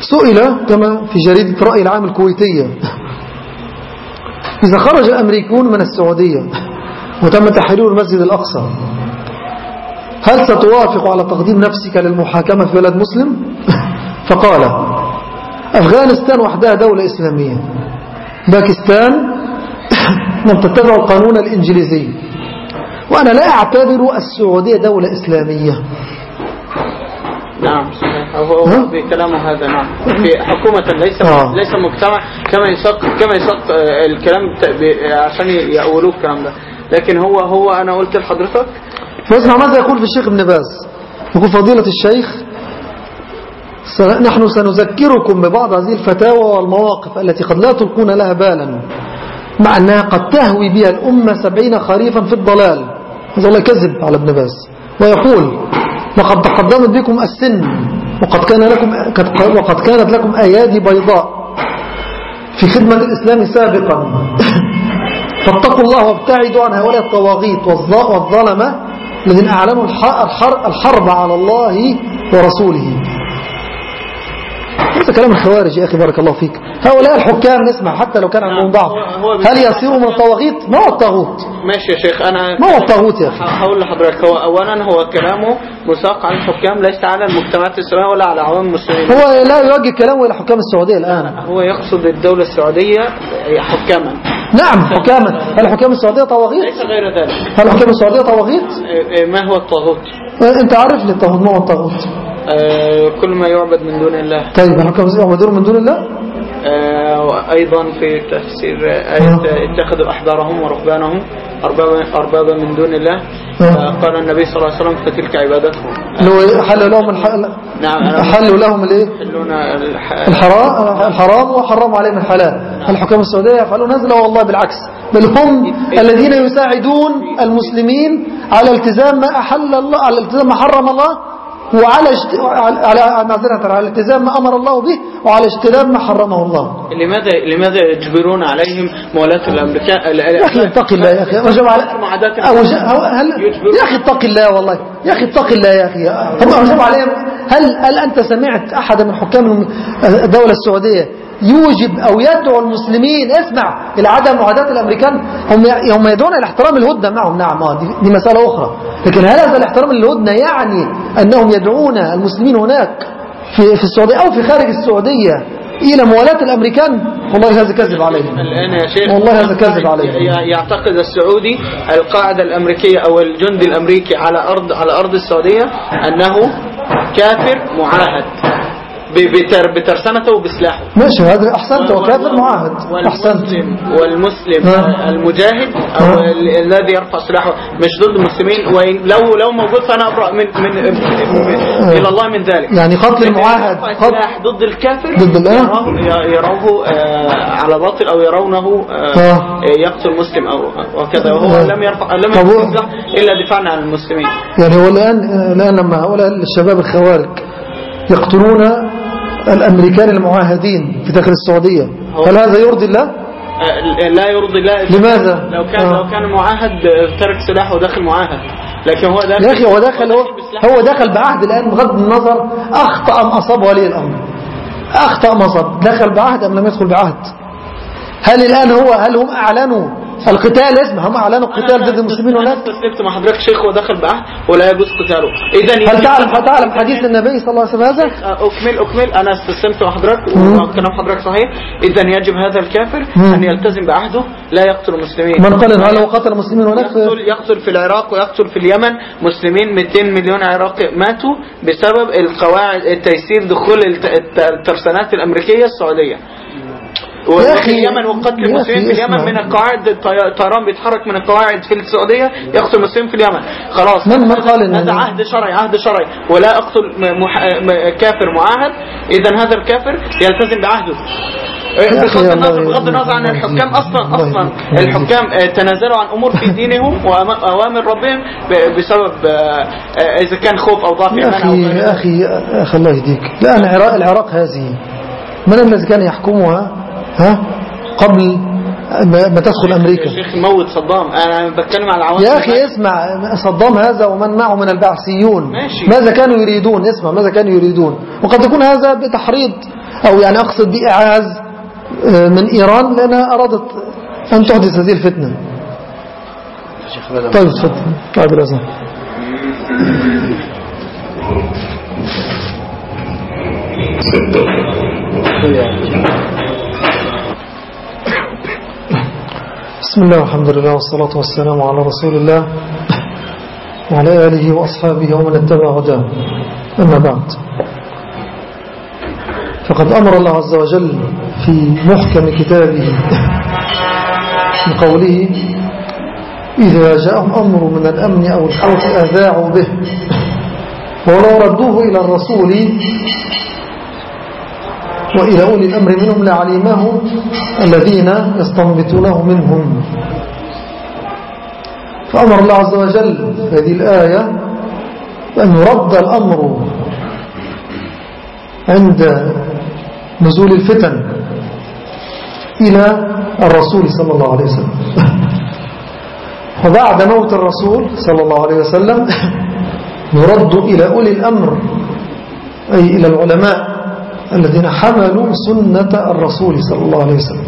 سئل كما في جريدة رأي العام الكويتية. إذا خرج الأمريكون من السعودية وتم تحرير المسجد الأقصى هل ستوافق على تقديم نفسك للمحاكمة في بلد مسلم؟ فقال أفغانستان وحدها دولة إسلامية. باكستان لم تتبع القانون الإنجليزي. وأنا لا أعتبر السعودية دولة إسلامية. نعم. صحيح. هو بكلامه هذا نعم. في حكومة ليس آه. ليس مجتمع كما يسق كما يسق آه، الكلام عشان يأولوه الكلام ده. لكن هو هو أنا قلت لحضرتك فاسمع ماذا يقول في الشيخ ابن باز. يقول فضيلة الشيخ نحن سنذكركم ببعض هذه الفتاوى والمواقف التي قد لا تلقون لها بالا مع أنها قد تهوي بها الأمة سبعين خريفا في الضلال. هذا الله كذب على ابن باز. ويقول لقد تقدمت بكم السن وقد كان لكم قد- وقد كانت لكم أيادي بيضاء في خدمة الإسلام سابقا. فاتقوا الله وابتعدوا عن هؤلاء الطواغيت والظ- والظلمة الذين أعلنوا الح- الحر- الحرب على الله ورسوله. هذا كلام الخوارج يا أخي بارك الله فيك؟ هؤلاء الحكام نسمع حتى لو كان عندهم ضعف هل يصيروا من الطواغيت؟ ما هو الطاغوت. ماشي يا شيخ أنا ما هو الطاغوت يا أخي؟ هقول لحضرتك هو أولا هو كلامه مساق على الحكام ليس على المجتمعات الإسلامية ولا على عوام المسلمين. هو لا يوجه كلامه إلى حكام السعودية الآن. هو يقصد الدولة السعودية حكاما. نعم حكاما. هل حكام السعودية طواغيت؟ ليس غير ذلك. هل حكام السعودية طواغيت؟ إيه- إيه، ما هو الطاغوت؟ آه، أنت عارف لي الطاغوت ما هو الطاغوت. آه، كل ما يعبد من دون الله. طيب هل السعودية يعبدون من دون الله؟ آه، وأيضا في تفسير آية اتخذوا أحبارهم ورهبانهم أربابا, أربابا من دون الله. آه. قال النبي صلى الله عليه وسلم فتلك عبادتهم. اللي هو حلوا لهم الح... نعم حلوا لهم الإيه. الحرام الحرام وحرموا عليهم الحلال. الحكام السعودية يفعلون هذا لا والله بالعكس. بل هم الذين يساعدون المسلمين على التزام ما أحل الله على التزام ما حرم الله وعلى اجت... على معذرة على التزام ما أمر الله به وعلى اجتناب ما حرمه الله. لماذا لماذا يجبرون عليهم مولاة الأمريكان يا أخي اتق الله يا أخي. وجب على معاداة أو ج... هو- هل يا أخي اتق الله والله. يا أخي اتق الله يا أخي. هم وجب عليهم. هل هل أنت سمعت أحد من حكام الدولة السعودية يوجب أو يدعو المسلمين اسمع إلى عدم معاداة الأمريكان هم هم يدعون إلى احترام الهدنة معهم. نعم آه، دي, مسألة أخرى. لكن هل هذا الاحترام للهدنة يعني أنهم يدعون المسلمين هناك في في السعودية أو في خارج السعودية إلى موالاة الأمريكان؟ والله هذا كذب عليهم. الآن يا شيخ والله هذا كذب عليهم. يعتقد السعودي القاعدة الأمريكية أو الجندي الأمريكي على أرض على أرض السعودية أنه كافر معاهد. بتر بترسانته وبسلاحه ماشي هذا أحسنت وكافر معاهد أحسنت والمسلم ها. المجاهد أو. ال- الذي يرفع سلاحه مش ضد المسلمين وإن لو لو موجود فأنا ابرا من من, من إلى الله من ذلك يعني قتل المعاهد قتل ضد الكافر ضد الله؟ يراه يروه آه، على باطل أو يرونه آه، آه. يقتل مسلم أو وكذا وهو. لم يرفع لم يرفع إلا دفاعا عن المسلمين يعني هو الآن الآن لما هؤلاء الشباب الخوارج يقتلون الأمريكان المعاهدين في داخل السعودية هل هذا يرضي الله؟ آه، لا يرضي الله لماذا؟ لو كان آه. لو كان معاهد آه، ترك سلاحه وداخل معاهد لكن هو داخل يا أخي هو دخل هو. هو دخل بعهد الآن بغض النظر أخطأ أم أصاب ولي الأمر أخطأ أم أصاب دخل بعهد أم لم يدخل بعهد هل الآن هو هل هم أعلنوا القتال اسمه هم أعلنوا القتال ضد المسلمين هناك. استسلمت مع حضرتك شيخ ودخل بعهد ولا يجوز قتاله. اذا هل تعلم هل تعلم حديث النبي صلى الله عليه وسلم هذا؟ اكمل أكمل. أنا استسلمت مع حضرتك. وكلام حضرتك صحيح. اذا يجب هذا الكافر. أن يلتزم بعهده لا يقتل المسلمين. من قال هل هو قتل المسلمين هناك؟ يقتل يقتل في العراق ويقتل في اليمن. مسلمين 200 مليون عراقي ماتوا بسبب القواعد التيسير دخول الت- الت- الترسانات الأمريكية السعودية. وفي اليمن وقتل المسلمين في اليمن. من القواعد الطيران بيتحرك من القواعد في السعودية يقتل المسلمين في اليمن. خلاص. من- من قال هذا عهد شرعي عهد شرعي. ولا أقتل م- مح... م- كافر معاهد. إذا هذا الكافر يلتزم بعهده. بغض النظر بغض النظر عن. الحكام أصلا أصلا. الحكام آه، تنازلوا عن أمور في دينهم وأوامر ربهم بسبب آه، آه، إذا كان خوف أو ضعف يا غير يا أخي يا أخي الله يهديك. العراق, العراق هذه من الذي كان يحكمها؟ ها؟ قبل ما ما تدخل يا أمريكا. شيخ موت صدام. أنا بتكلم على العوام يا أخي اسمع صدام هذا ومن معه من البعثيون. ماشي. ماذا كانوا يريدون؟ اسمع ماذا كانوا يريدون؟ وقد يكون هذا بتحريض أو يعني أقصد بإعاز آه، من إيران لأنها أرادت أن تحدث هذه الفتنة. طيب تفضل طيب الأزهر بسم الله والحمد لله والصلاة والسلام على رسول الله وعلى آله وأصحابه ومن اتبع هداه. أما بعد. فقد أمر الله عز وجل في محكم كتابه من قوله إذا جاءهم أمر من الأمن أو الخوف أذاعوا به ولو ردوه إلى الرسول وإلى أولي الأمر منهم لعلمه الذين يستنبطونه منهم. فأمر الله عز وجل في هذه الآية أن يرد الأمر عند نزول الفتن إلى الرسول صلى الله عليه وسلم. وبعد موت الرسول صلى الله عليه وسلم يرد إلى أولي الأمر أي إلى العلماء. الذين حملوا سنة الرسول صلى الله عليه وسلم.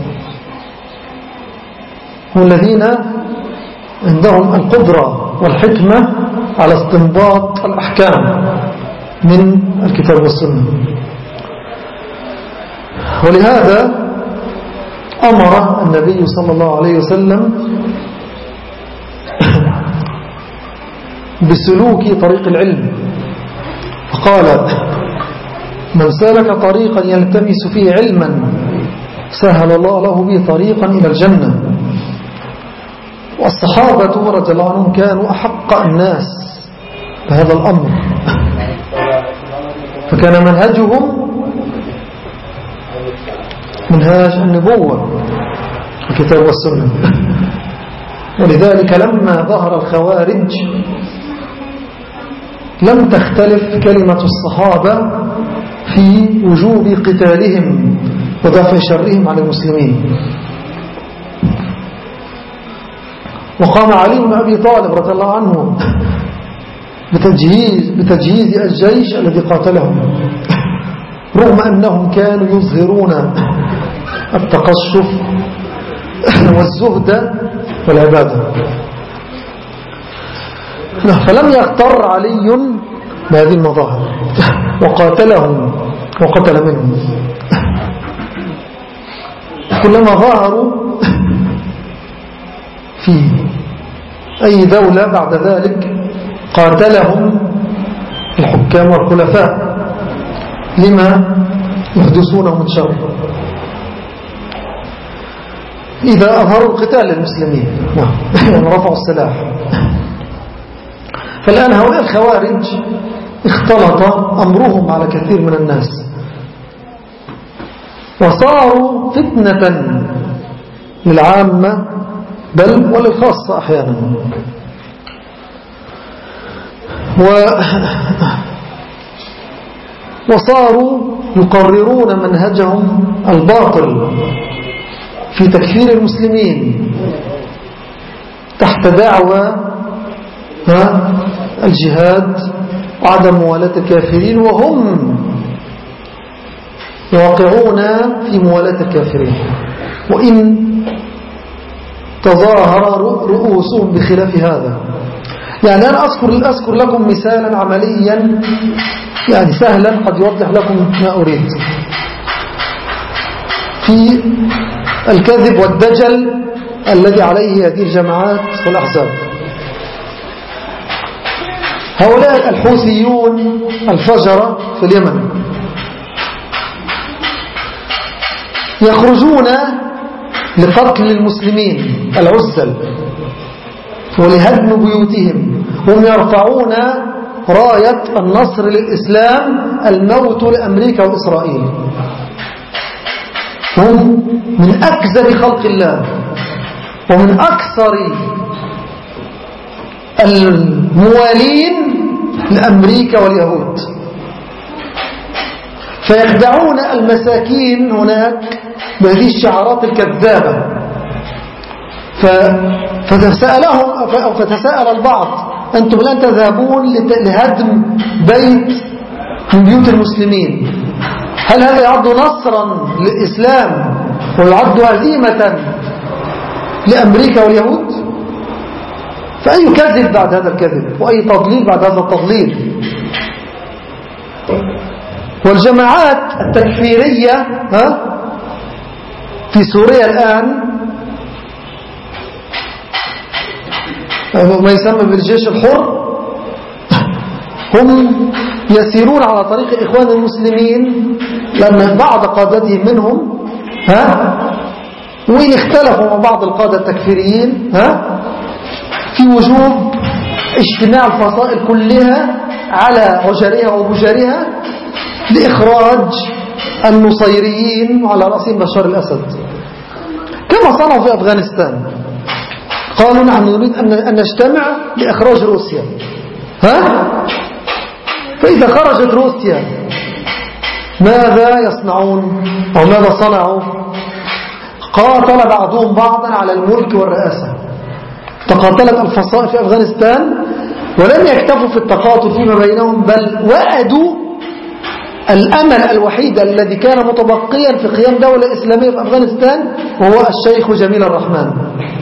والذين عندهم القدرة والحكمة على استنباط الأحكام من الكتاب والسنة. ولهذا أمر النبي صلى الله عليه وسلم بسلوك طريق العلم. فقال من سلك طريقا يلتمس فيه علما سهل الله له به طريقا إلى الجنة. والصحابة رضي الله عنهم كانوا أحق الناس بهذا الأمر. فكان منهجهم منهاج النبوة الكتاب والسنة. ولذلك لما ظهر الخوارج لم تختلف كلمة الصحابة في وجوب قتالهم ودفع شرهم على المسلمين. وقام علي بن أبي طالب رضي الله عنه بتجهيز, بتجهيز الجيش الذي قاتلهم. رغم أنهم كانوا يظهرون التقشف والزهد والعبادة. فلم يغتر علي بهذه المظاهر. وقاتلهم. وقتل منهم. كلما ظهروا في أي دولة بعد ذلك قاتلهم الحكام والخلفاء. لما يحدثونه من شر. إذا أظهروا القتال للمسلمين. يعني رفعوا السلاح. فالآن هؤلاء الخوارج اختلط أمرهم على كثير من الناس. وصاروا فتنة للعامة بل وللخاصة أحيانا. و وصاروا يقررون منهجهم الباطل في تكفير المسلمين تحت دعوى الجهاد وعدم موالاة الكافرين وهم واقعون في موالاة الكافرين. وإن تظاهر رؤوسهم بخلاف هذا. يعني أنا أذكر, أذكر لكم مثالا عمليا يعني سهلا قد يوضح لكم ما أريد. في الكذب والدجل الذي عليه هذه الجماعات والأحزاب. هؤلاء الحوثيون الفجرة في اليمن. يخرجون لقتل المسلمين العزل ولهدم بيوتهم. هم يرفعون راية النصر للإسلام الموت لأمريكا وإسرائيل. هم من أكذب خلق الله ومن أكثر الموالين لأمريكا واليهود. فيخدعون المساكين هناك بهذه الشعارات الكذابة. فتسألهم أو فتساءل البعض أنتم الآن تذهبون لهدم بيت من بيوت المسلمين. هل هذا يعد نصرا للإسلام ويعد هزيمة لأمريكا واليهود؟ فأي كذب بعد هذا الكذب؟ وأي تضليل بعد هذا التضليل؟ والجماعات التكفيرية في سوريا الآن ما يسمى بالجيش الحر هم يسيرون على طريق إخوان المسلمين لأن بعض قادتهم منهم ها وإن اختلفوا مع بعض القادة التكفيريين ها في وجوب اجتماع الفصائل كلها على عجرها وبجرها لإخراج النصيريين على رأسهم بشار الأسد. كما صنعوا في أفغانستان. قالوا نحن نريد أن نجتمع لإخراج روسيا. ها؟ فإذا خرجت روسيا ماذا يصنعون؟ أو ماذا صنعوا؟ قاتل بعضهم بعضا على الملك والرئاسة. تقاتلت الفصائل في أفغانستان ولم يكتفوا في التقاتل فيما بينهم بل وأدوا الأمل الوحيد الذي كان متبقيا في قيام دولة إسلامية في أفغانستان وهو الشيخ جميل الرحمن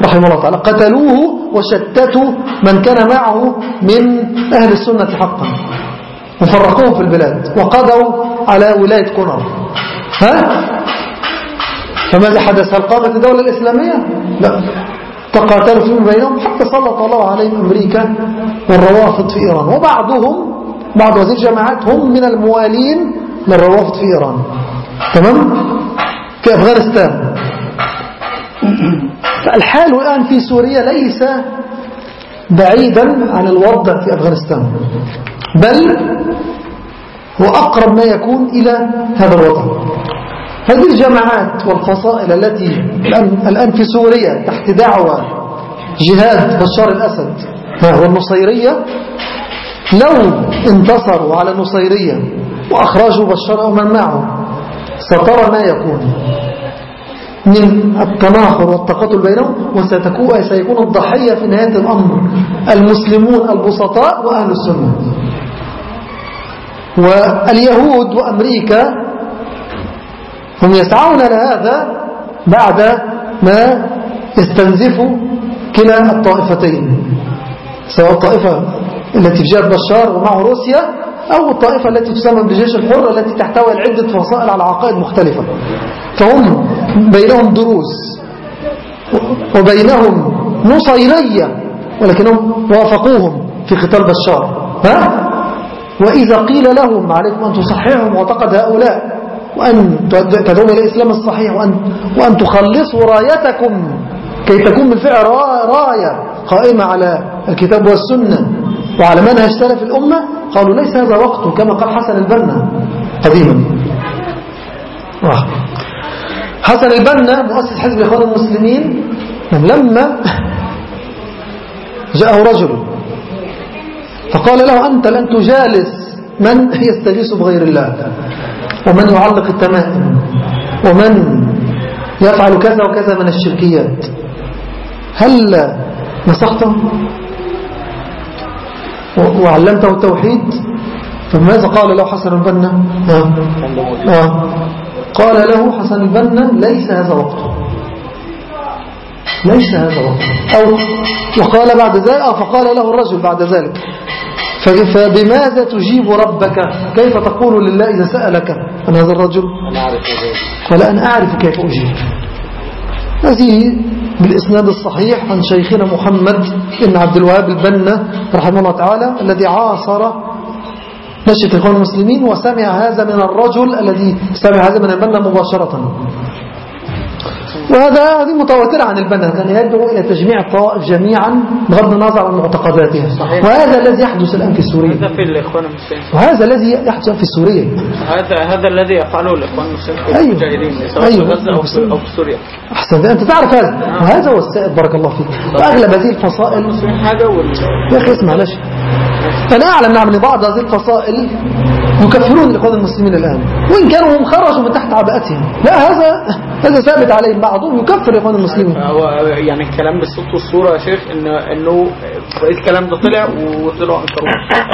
رحمه الله تعالى. قتلوه وشتتوا من كان معه من أهل السنة حقا. وفرقوهم في البلاد وقضوا على ولاية كونر ها؟ فماذا حدث؟ هل قامت الدولة الإسلامية؟ لا. تقاتلوا فيما بينهم حتى سلط الله عليهم أمريكا والروافض في إيران. وبعضهم بعض هذه الجماعات هم من الموالين للروافض في إيران. تمام؟ في أفغانستان فالحال الآن في سوريا ليس بعيدا عن الوضع في أفغانستان بل هو أقرب ما يكون إلى هذا الوضع. هذه الجماعات والفصائل التي الآن في سوريا تحت دعوة جهاد بشار الأسد والنصيرية لو انتصروا على النصيرية وأخرجوا بشار أو من معه سترى ما يكون من التناحر والتقاتل بينهم وستكون سيكون الضحية في نهاية الأمر المسلمون البسطاء وأهل السنة. واليهود وأمريكا هم يسعون لهذا بعد ما يستنزفوا كلا الطائفتين سواء الطائفة التي في جهة بشار ومعه روسيا أو الطائفة التي تسمى بالجيش الحر التي تحتوي عدة فصائل على عقائد مختلفة. فهم بينهم دروس وبينهم نصيرية ولكنهم وافقوهم في قتال بشار. ها؟ وإذا قيل لهم عليكم أن تصححوا معتقد هؤلاء وأن تدعون إلى الإسلام الصحيح وأن, وأن تخلصوا رايتكم كي تكون بالفعل راية قائمة على الكتاب والسنة. وعلى منهج سلف الأمة قالوا ليس هذا وقته كما قال حسن البنا قديما. حسن البنا مؤسس حزب الإخوان المسلمين لما جاءه رجل فقال له أنت لن تجالس من يستغيث بغير الله ومن يعلق التمائم ومن يفعل كذا وكذا من الشركيات. هل نصحته وعلمته التوحيد فماذا قال له حسن البنا آه. آه. قال له حسن البنا ليس هذا وقته ليس هذا وقته أو وقال بعد ذلك فقال له الرجل بعد ذلك فبماذا تجيب ربك؟ كيف تقول لله إذا سألك؟ عن هذا الرجل؟ قال أنا أعرف كيف أجيب. هذه بالإسناد الصحيح عن شيخنا محمد بن عبد الوهاب البنا رحمه الله تعالى الذي عاصر نشأة الإخوان المسلمين وسمع هذا من الرجل الذي سمع هذا من البنا مباشرة. وهذا هذه متواترة عن البنا كان يدعو إلى تجميع الطوائف جميعا بغض النظر عن معتقداتها. صحيح. وهذا الذي يحدث الآن في سوريا. هذا في الإخوان المسلمين. وهذا الذي يحدث في سوريا. هذا هذا الذي يفعله الإخوان المسلمين في أيوه. المجاهدين سواء أيوه. في غزة أو في, أو في سوريا. أحسن أنت تعرف هذا. وهذا هو السائد بارك الله فيك. وأغلب هذه الفصائل المسلمين حاجة وال يا أخي اسمع ليش أنا أعلم نعم أن بعض هذه الفصائل. يكفرون الإخوان المسلمين الآن. وإن كانوا هم خرجوا من تحت عباءتهم. لا هذا هذا ثابت عليهم بعضهم يكفر الإخوان المسلمين. هو يعني الكلام بالصوت والصورة يا شيخ إن إنه الكلام ده طلع وطلعوا انكروه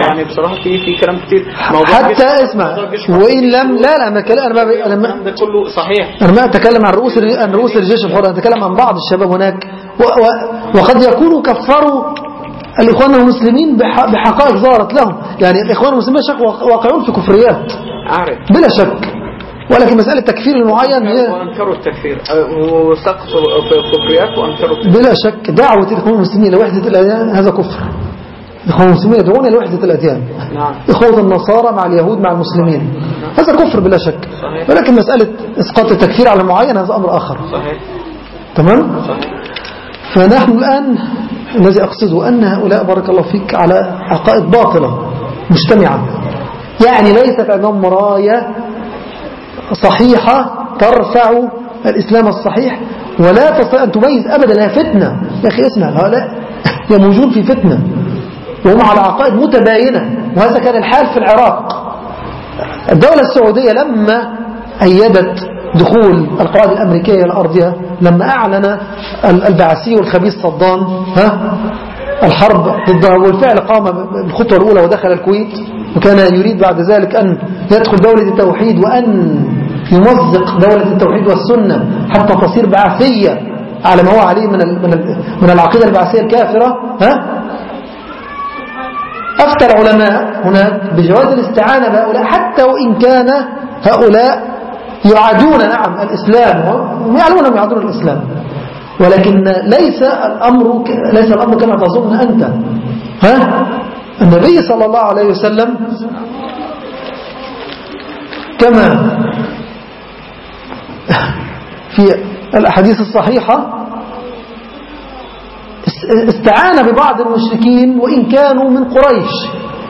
يعني بصراحة في في كلام كتير موضوع حتى اسمع وإن لم لا لا أنا أنا ما أنا ما ده كله صحيح. أنا ما أتكلم عن رؤوس عن رؤوس الجيش الحر أنا أتكلم عن بعض الشباب هناك. و و وقد يكونوا كفروا الإخوان المسلمين بح بحقائق ظهرت لهم. يعني الإخوان المسلمين شك واقعون في كفريات. عارف. بلا شك. ولكن مسألة تكفير المعين هي وأنكروا التكفير. وسقطوا في الكفريات وأنكروا التكفير. بلا شك. دعوة الإخوان المسلمين إلى وحدة الأديان هذا كفر. الإخوان المسلمين يدعون إلى وحدة الأديان. نعم. إخوة النصارى مع اليهود مع المسلمين. هذا كفر بلا شك. صحيح. ولكن مسألة إسقاط التكفير على معين هذا أمر آخر. صحيح. تمام؟ صحيح. فنحن الآن الذي أقصده أن هؤلاء بارك الله فيك على عقائد باطلة مجتمعة. يعني ليست عندهم مراية صحيحة ترفع الإسلام الصحيح ولا تستطيع أن تميز أبدا لها فتنة. يا أخي اسمع هؤلاء يموجون في فتنة وهم على عقائد متباينة وهذا كان الحال في العراق. الدولة السعودية لما أيدت دخول القواعد الأمريكية إلى أرضها لما أعلن البعثي والخبيث صدام ها؟ الحرب ضدها والفعل قام بالخطوة الأولى ودخل الكويت وكان يريد بعد ذلك أن يدخل دولة التوحيد وأن يمزق دولة التوحيد والسنة حتى تصير بعثية على ما هو عليه من من العقيدة البعثية الكافرة ها؟ أفتى العلماء هناك بجواز الاستعانة بهؤلاء حتى وإن كان هؤلاء يعادون نعم الإسلام ويعلمون أنهم يعادون الإسلام. ولكن ليس الأمر ليس الأمر كما تظن أنت. ها؟ النبي صلى الله عليه وسلم كما في الأحاديث الصحيحة استعان ببعض المشركين وإن كانوا من قريش.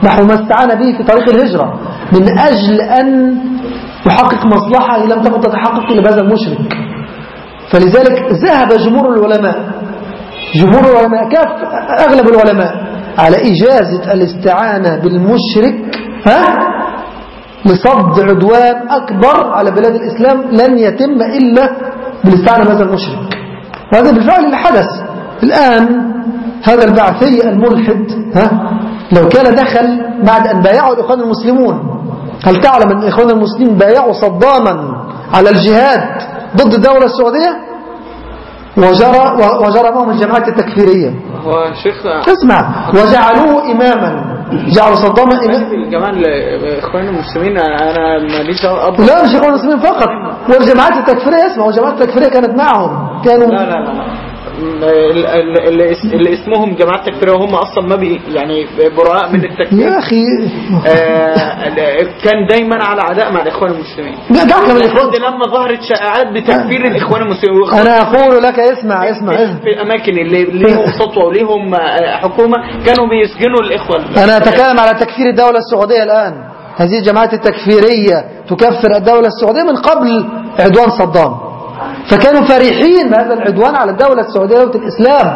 نحو ما استعان به في طريق الهجرة من أجل أن يحقق مصلحة لم تكن تتحقق إلا بهذا المشرك. فلذلك ذهب جمهور العلماء جمهور العلماء كاف أغلب العلماء على إجازة الاستعانة بالمشرك ها؟ لصد عدوان أكبر على بلاد الإسلام لن يتم إلا بالاستعانة بهذا المشرك. وهذا بالفعل اللي حدث الآن هذا البعثي الملحد ها؟ لو كان دخل بعد أن بايعوا الإخوان المسلمون هل تعلم أن الإخوان المسلمين بايعوا صداما على الجهاد ضد الدولة السعودية؟ وجرى, وجرى معهم الجماعات التكفيرية. هو شيخ اسمع وجعلوه إماما. جعلوا صداما الجماعة الإخوان المسلمين أنا ماليش أب لا مش الإخوان المسلمين فقط. والجماعات التكفيرية اسمع والجماعات التكفيرية كانت معهم كانوا لا لا لا. اللي اس- اللي اسمهم جماعة تكفيرية وهم أصلا ما بي يعني براء من التكفير. يا أخي. آه، كان دايما على عداء مع الإخوان المسلمين. لا دعك من الإخوان. لما ظهرت شائعات بتكفير الإخوان المسلمين. أنا أقول لك اسمع اسمع اسمع. في الأماكن اللي ليهم سطوة وليهم آه، حكومة كانوا بيسجنوا الإخوة أنا أتكلم على تكفير الدولة السعودية الآن. هذه الجماعات التكفيرية تكفر الدولة السعودية من قبل عدوان صدام. فكانوا فرحين بهذا العدوان على الدولة السعودية دولة الإسلام.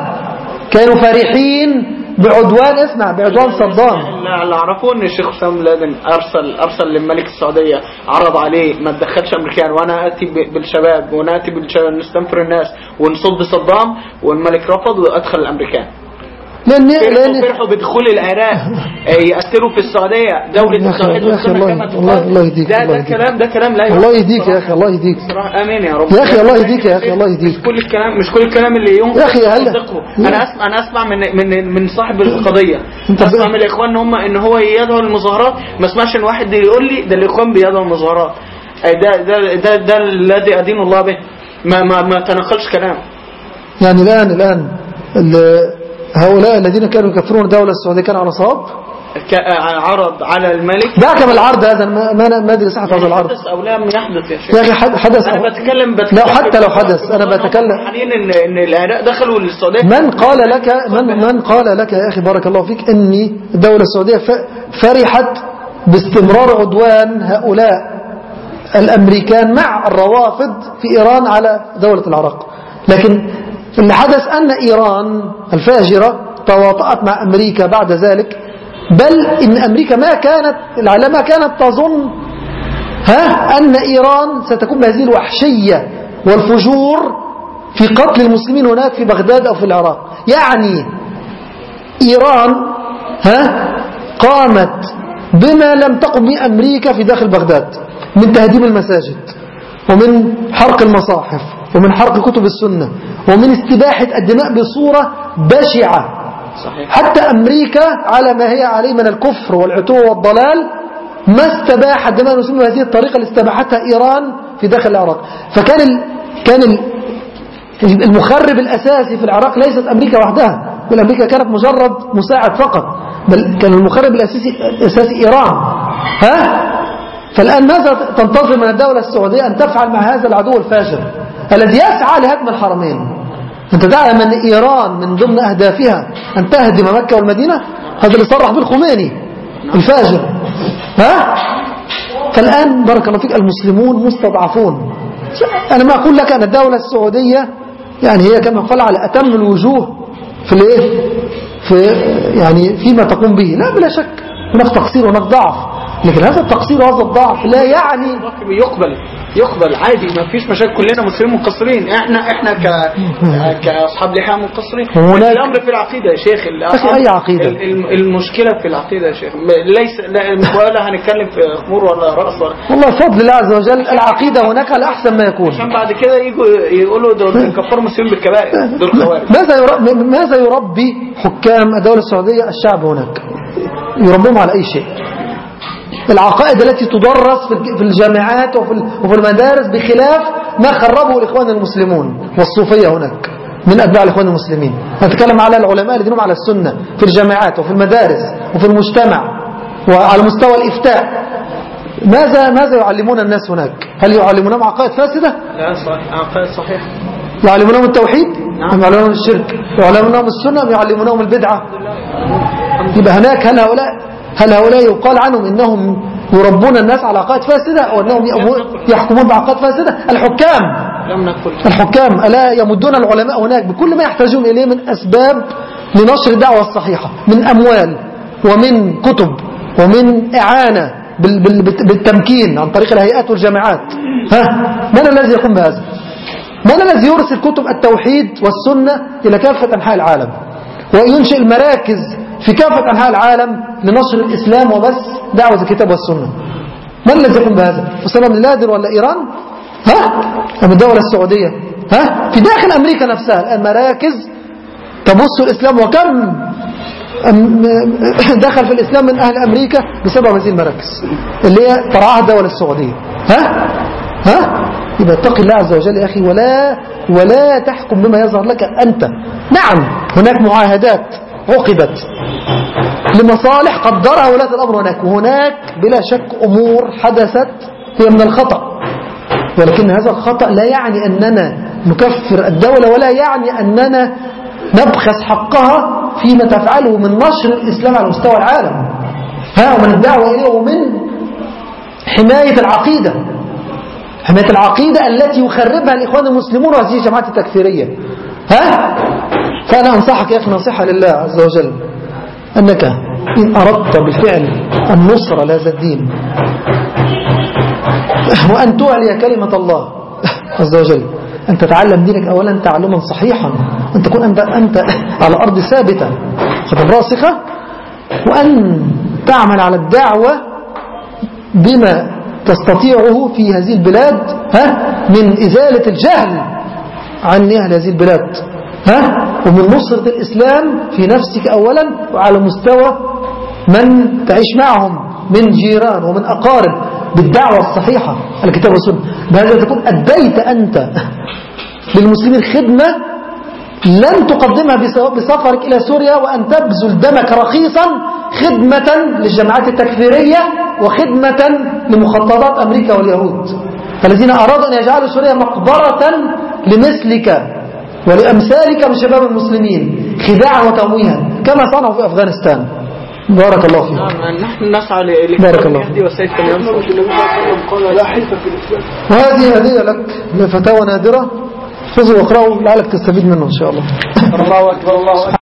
كانوا فرحين بعدوان اسمع بعدوان صدام. اللي اعرفه ان الشيخ حسام لادن أرسل أرسل للملك السعودية عرض عليه ما تدخلش أمريكان وأنا آتي بالشباب وناتي بالشباب نستنفر الناس ونصد صدام والملك رفض وأدخل الأمريكان. لأن لأن فرحوا بدخول العراق؟ آه، يأثروا في السعودية دولة التوحيد أخي والسنة الله- كما الله- تقال. ده الله ده. كلام ده كلام لا الله يهديك يا. أخي الله يهديك. بصراحة. آمين يا رب. يا أخي الله يهديك يا أخي الله يهديك. مش كل الكلام مش كل الكلام اللي يوم يا أخي هلا-. أنا اسمع أنا أسمع من من من صاحب أسمع ب- من الإخوان إن هم إن هو يدعو المظاهرات. ما أسمعش إن واحد يقول لي ده الإخوان بيدعوا المظاهرات. أي ده ده ده ده الذي أدين الله به. ما ما ما تنقلش كلام. يعني الآن الآن ال- هؤلاء الذين كانوا يكفرون الدولة السعودية كانوا على صواب؟ عرض على الملك. دعك من العرض هذا ما ما أدري صحه هذا العرض حدث أو لم يحدث يا شيخ. يا أخي حد- حدث. أنا بتكلم بتكلم لا حتى لو حدث أنا بتكلم حاليا ان إن العراق دخلوا للسعودية. من قال لك من من قال لك يا أخي بارك الله فيك إني الدولة السعودية فرحت باستمرار عدوان هؤلاء الأمريكان مع الروافض في إيران على دولة العراق. لكن اللي حدث أن إيران الفاجرة تواطأت مع أمريكا بعد ذلك بل إن أمريكا ما كانت ما كانت تظن ها أن إيران ستكون بهذه الوحشية والفجور في قتل المسلمين هناك في بغداد أو في العراق. يعني إيران ها قامت بما لم تقم به أمريكا في داخل بغداد من تهديم المساجد ومن حرق المصاحف ومن حرق كتب السنة ومن استباحة الدماء بصورة بشعة. صحيح. حتى أمريكا على ما هي عليه من الكفر والعتو والضلال ما استباح دماء المسلمين بهذه الطريقة اللي استباحتها إيران في داخل العراق. فكان ال... كان ال... المخرب الأساسي في العراق ليست أمريكا وحدها بل أمريكا كانت مجرد مساعد فقط بل كان المخرب الأساسي, الأساسي إيران. ها؟ فالآن ماذا تنتظر من الدولة السعودية أن تفعل مع هذا العدو الفاجر؟ الذي يسعى لهدم الحرمين. أنت تعلم أن إيران من ضمن أهدافها أن تهدم مكة والمدينة؟ هذا اللي صرح به الخميني الفاجر. ها؟ فالآن بارك الله فيك المسلمون مستضعفون. أنا ما أقول لك أن الدولة السعودية يعني هي كما قال على أتم الوجوه في الإيه؟ في يعني فيما تقوم به. لا بلا شك. هناك تقصير وهناك ضعف. لكن هذا التقصير وهذا الضعف لا يعني يقبل يقبل عادي ما فيش مشاكل كلنا مسلمين منقصرين. إحنا إحنا ك كأصحاب لحية منقصرين. هناك- الأمر في العقيدة يا شيخ. عقيدة؟ ال- ال- المشكلة في العقيدة يا شيخ. ليس لا ولا هنتكلم في خمور ولا رأس. ولا والله بفضل الله عز وجل العقيدة هناك على أحسن ما يكون. عشان بعد كده يجوا يقولوا دول كفار مسلمين بالكبائر دول خوارج. ماذا يربي, ماذا يربي حكام الدولة السعودية الشعب هناك؟ يربوهم على أي شيء؟ العقائد التي تدرس في الج- في الجامعات وفي ال- وفي المدارس بخلاف ما خربه الإخوان المسلمون والصوفية هناك من أتباع الإخوان المسلمين. نتكلم على العلماء الذين هم على السنة في الجامعات وفي المدارس وفي المجتمع وعلى مستوى الإفتاء. ماذا ماذا يعلمون الناس هناك؟ هل يعلمونهم عقائد فاسدة؟ لا صحيح عقائد صحيح يعلمونهم التوحيد؟ نعم. أم يعلمونهم الشرك؟ يعلمونهم السنة أم يعلمونهم البدعة؟ يبقى هناك هل هؤلاء هل هؤلاء يقال عنهم إنهم يربون الناس على عقائد فاسدة أو أنهم يحكمون بعقائد فاسدة؟ الحكام. الحكام. ألا يمدون العلماء هناك بكل ما يحتاجون إليه من أسباب لنشر الدعوة الصحيحة من أموال ومن كتب ومن إعانة بال- بال- بالتمكين عن طريق الهيئات والجامعات. ها؟ من الذي يقوم بهذا؟ من الذي يرسل كتب التوحيد والسنة إلى كافة أنحاء العالم؟ وينشئ المراكز في كافة أنحاء العالم لنشر الإسلام وبس دعوة الكتاب والسنة. من الذي يقوم بهذا؟ أسامة بن لادن ولا إيران؟ ها؟ أم الدولة السعودية. ها؟ في داخل أمريكا نفسها الآن مراكز تبص الإسلام وكم دخل في الإسلام من أهل أمريكا بسبب هذه المراكز اللي هي ترعاها الدولة السعودية. ها؟ ها؟ يبقى اتق الله عز وجل يا أخي ولا ولا تحكم بما يظهر لك أنت. نعم هناك معاهدات. عقدت لمصالح قدرها ولاة الأمر هناك وهناك بلا شك أمور حدثت هي من الخطأ. ولكن هذا الخطأ لا يعني أننا نكفر الدولة ولا يعني أننا نبخس حقها فيما تفعله من نشر الإسلام على مستوى العالم. ها ومن الدعوة إليه ومن حماية العقيدة. حماية العقيدة التي يخربها الإخوان المسلمون وهذه الجماعات التكفيرية. ها؟ فأنا أنصحك يا أخي نصيحة لله عز وجل. أنك إن أردت بالفعل النصرة لهذا الدين وأن تعلي كلمة الله عز وجل. أن تتعلم دينك أولا تعلما صحيحا. أن تكون أنت, أنت على أرض ثابتة خطب راسخة. وأن تعمل على الدعوة بما تستطيعه في هذه البلاد ها؟ من إزالة الجهل. عن هذه البلاد. ها؟ ومن نصرة الإسلام في نفسك أولا وعلى مستوى من تعيش معهم من جيران ومن أقارب بالدعوة الصحيحة الكتاب والسنة. بهذا تكون أديت أنت للمسلمين خدمة لن تقدمها بسفرك إلى سوريا وأن تبذل دمك رخيصا خدمة للجماعات التكفيرية وخدمة لمخططات أمريكا واليهود. الذين أرادوا أن يجعلوا سوريا مقبرة لمثلك ولأمثالك من شباب المسلمين خداعا وتمويها كما صنعوا في أفغانستان. بارك الله فيك. نعم نحن نسعى بارك الله. وهذه هدية لك لفتاوى نادرة. خذوا واقرأوا لعلك تستفيد منه إن شاء الله. الله أكبر الله أكبر.